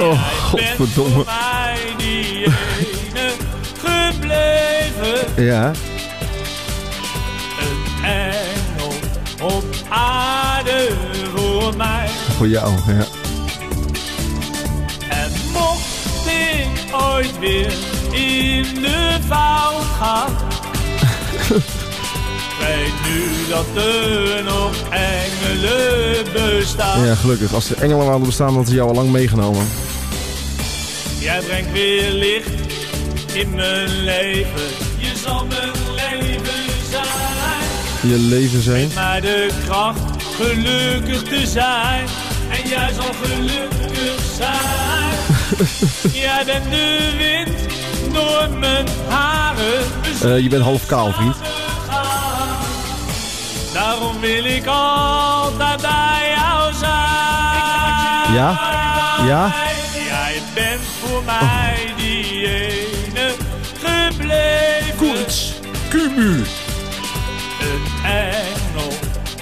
Speaker 3: Oh, godverdomme.
Speaker 18: Mij die ene gebleven.
Speaker 3: Ja.
Speaker 18: Een engel op aarde voor mij.
Speaker 3: Voor jou, ja.
Speaker 18: Ooit weer in de fout gaan. Weet nu dat er nog engelen bestaan.
Speaker 3: Ja, gelukkig. Als er engelen hadden bestaan, hadden ze jou al lang meegenomen.
Speaker 18: Jij brengt weer licht in mijn leven. Je zal mijn leven zijn.
Speaker 3: Je leven zijn.
Speaker 18: Geef mij de kracht gelukkig te zijn. En jij zal gelukkig zijn. Bent de wind door mijn haren.
Speaker 3: Eh, je bent half kaal, vriend.
Speaker 18: Daarom wil ik altijd bij jou zijn.
Speaker 3: Ja? Ja?
Speaker 18: Jij bent voor mij die ene gebleven.
Speaker 1: Koorts Kumu.
Speaker 18: Een engel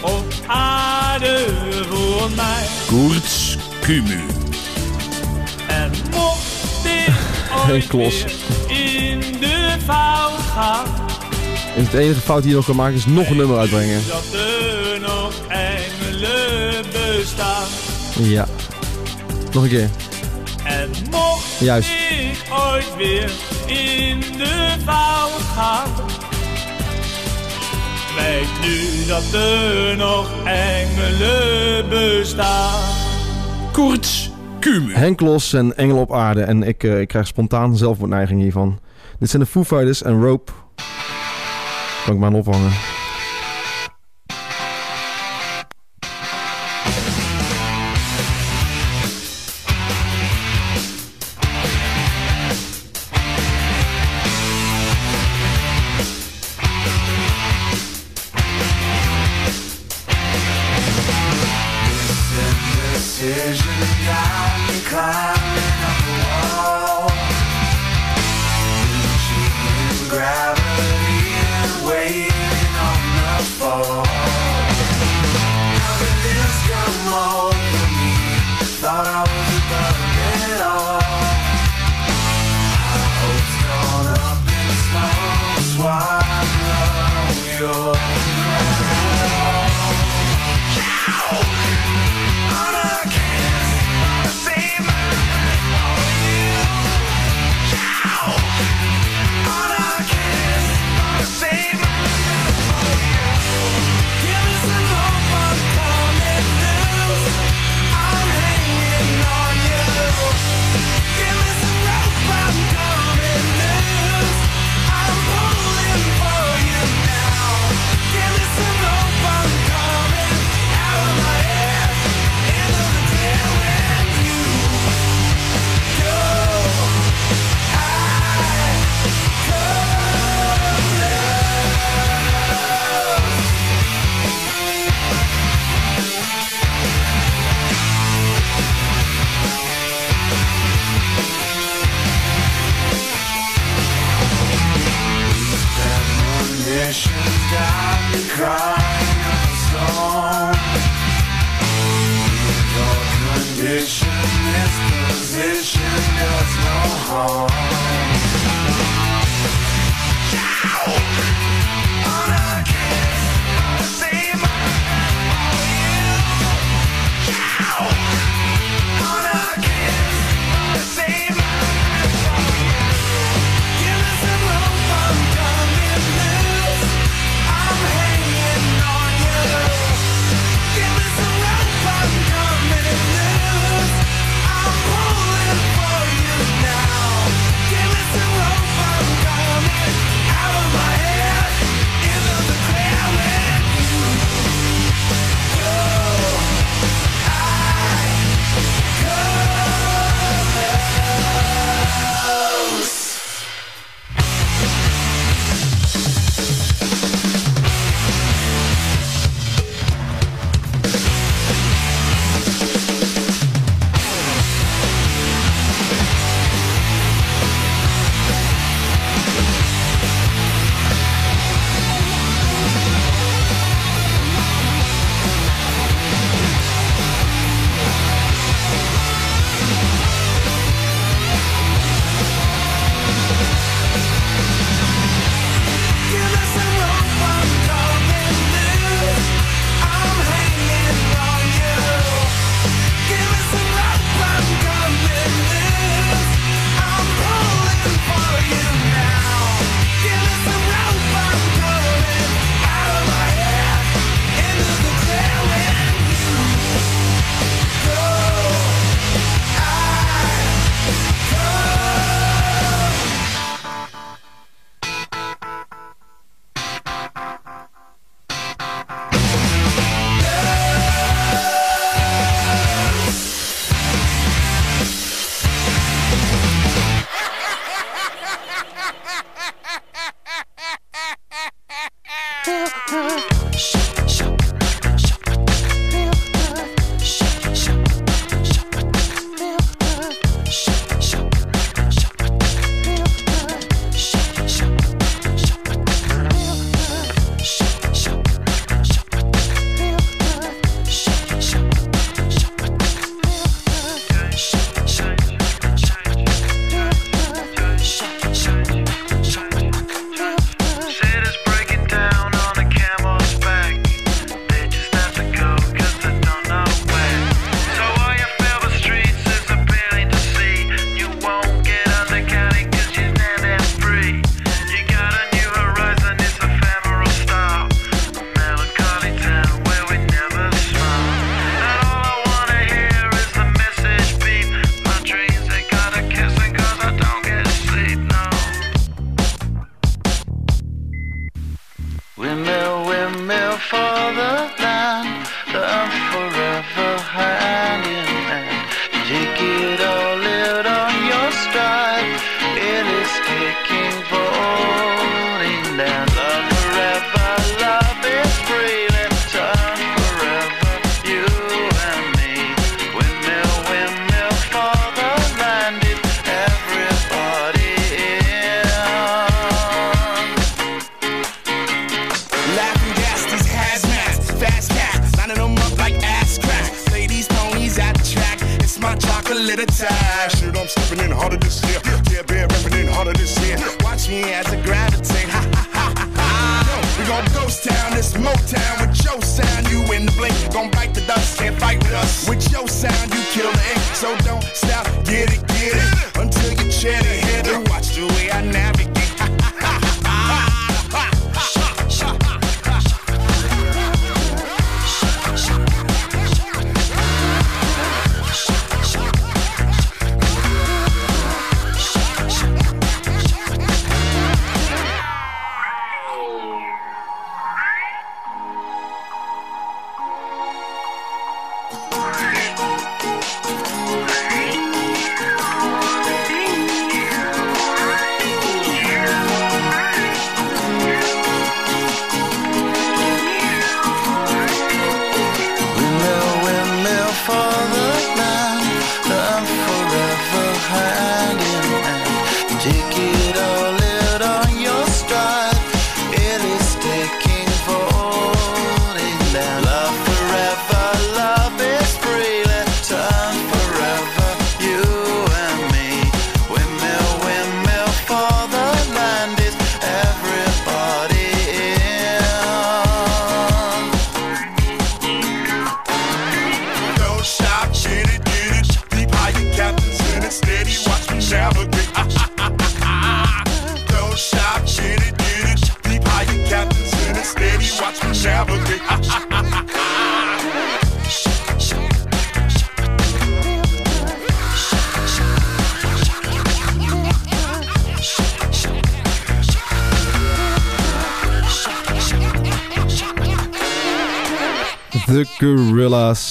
Speaker 18: op aarde voor mij.
Speaker 1: Koorts Kumu.
Speaker 3: Henk Klos.
Speaker 18: in de fout gaan.
Speaker 3: En het enige fout die je nog kan maken is nog een nummer uitbrengen.
Speaker 18: Dat er nog engelen bestaan.
Speaker 3: Ja. Nog een keer.
Speaker 18: En mocht
Speaker 3: Juist.
Speaker 18: ik ooit weer in de fout gaan. Weet nu dat er nog engelen bestaan.
Speaker 1: Koorts
Speaker 3: Henk Los en Engel op aarde. En ik, eh, ik krijg spontaan zelfmoordneiging hiervan. Dit zijn de Foo Fighters en Rope. Kan ik maar aan ophangen.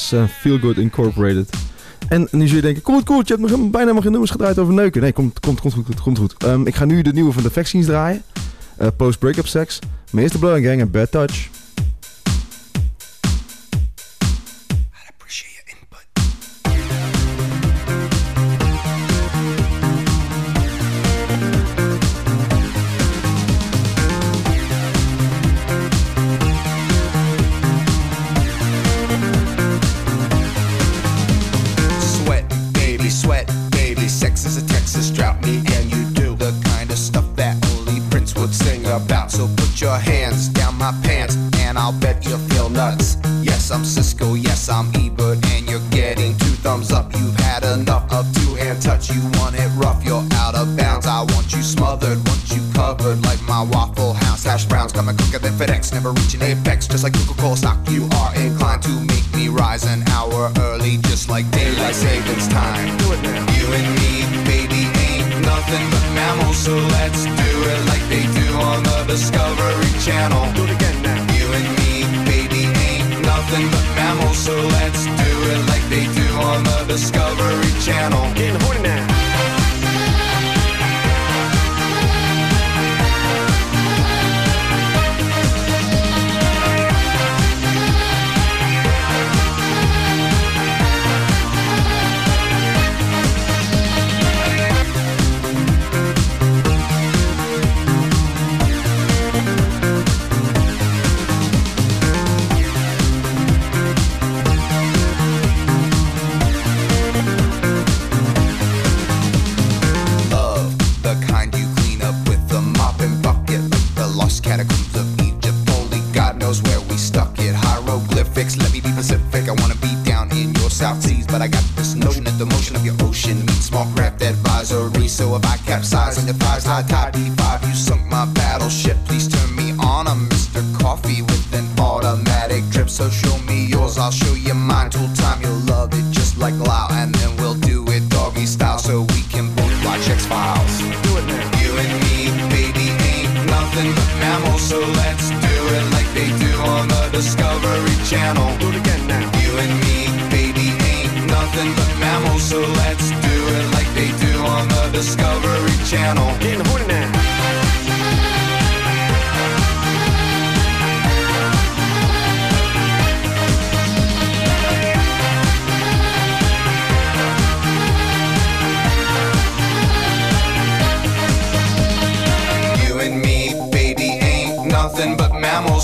Speaker 3: Feelgood Feel Good Incorporated. En nu zul je denken, kom het cool, je hebt nog bijna maar geen nummers gedraaid over neuken. Nee, komt, komt, goed, komt goed. Ehm, ik ga nu de nieuwe van de Vaccines draaien. Eh, uh, Post Breakup Sex, Meester Blow Gang en Bad Touch.
Speaker 19: just like Coca-Cola stock you.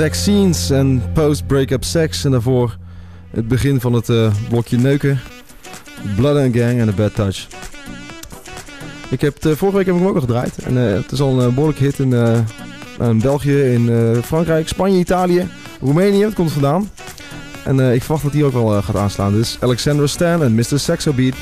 Speaker 3: Vaccines en Post-Breakup Sex. En daarvoor het begin van het eh, blokje neuken. Blood and Gang en a Bad Touch. Ik heb het, eh, vorige week heb ik hem ook al gedraaid. En eh, het is al een behoorlijk hit in, in België, in Frankrijk, Spanje, Italië, Roemenië. Het komt vandaan. En ik verwacht dat hij ook wel gaat aanslaan. Dus Alexandra Stan en Mr. Saxo Beat.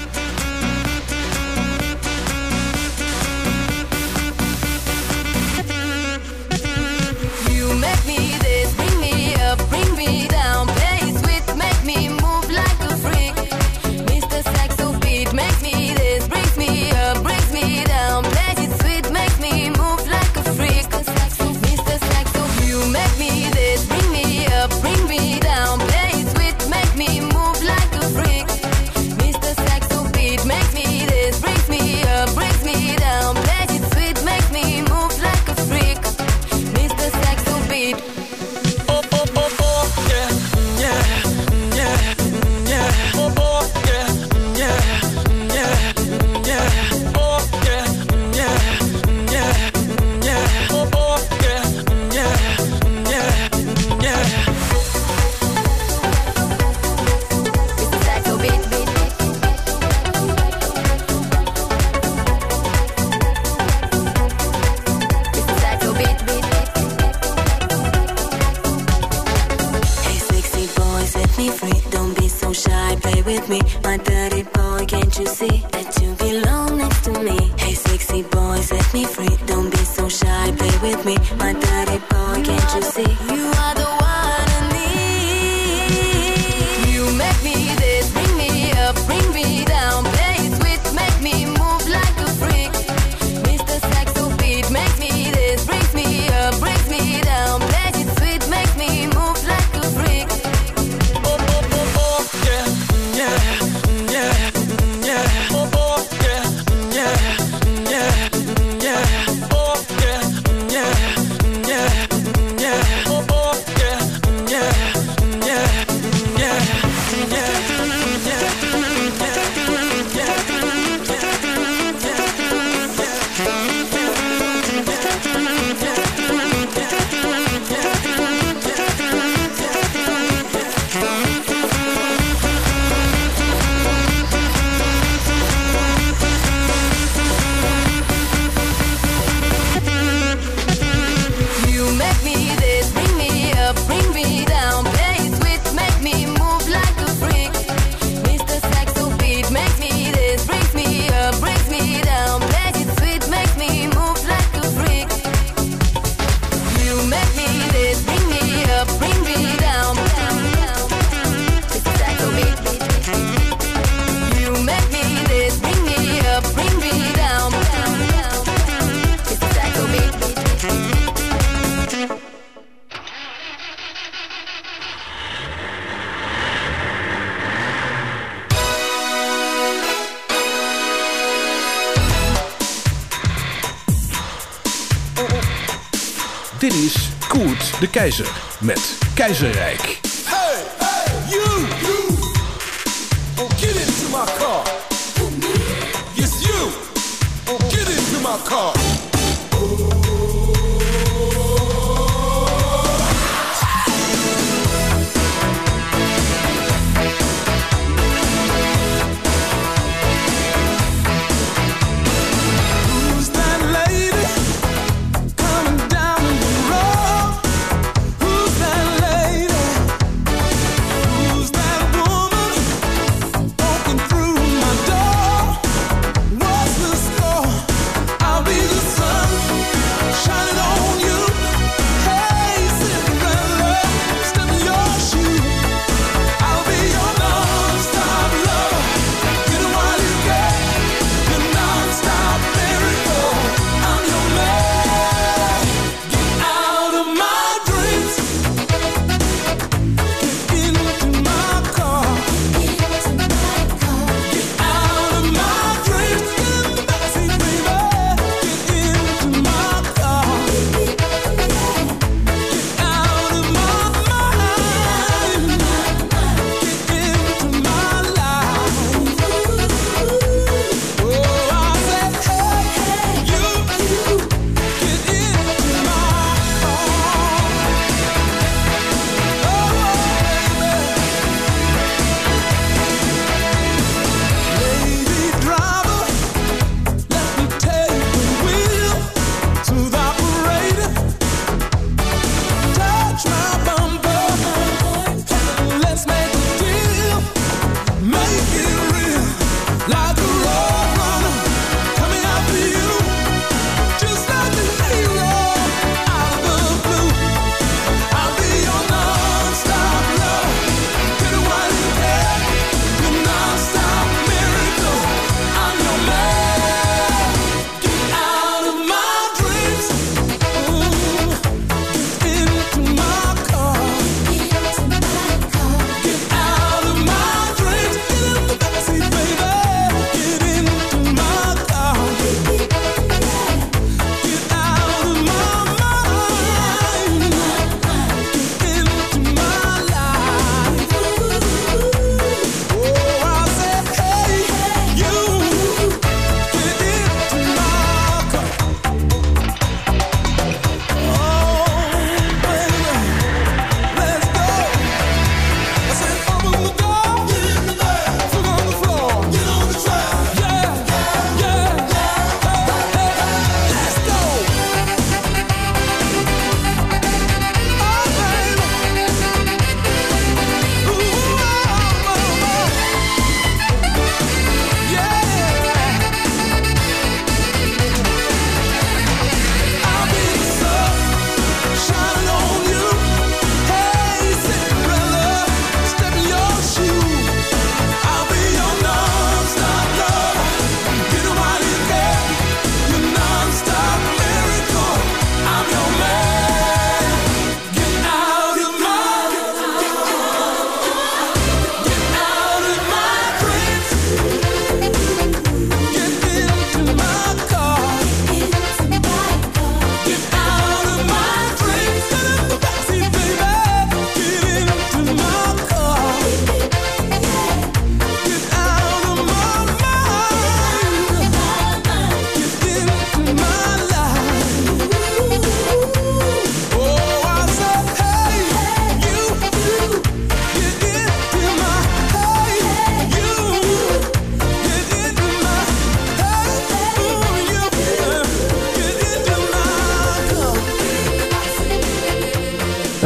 Speaker 12: Keizer met Keizerrijk.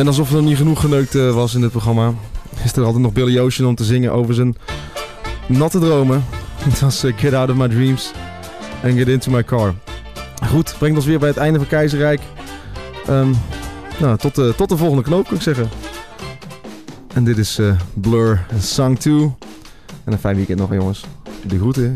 Speaker 4: En alsof er nog niet genoeg geneukt eh, was in dit programma, is er altijd nog Billy Ocean om te zingen over zijn natte dromen. Het was eh, Get Out of My Dreams and Get Into My Car. Goed, brengt ons weer bij het einde van Keizerrijk. Ehm, nou, tot de, tot de volgende knoop, kan ik zeggen. En dit is eh, Blur en Song 2. En een fijn weekend nog, jongens. De groeten.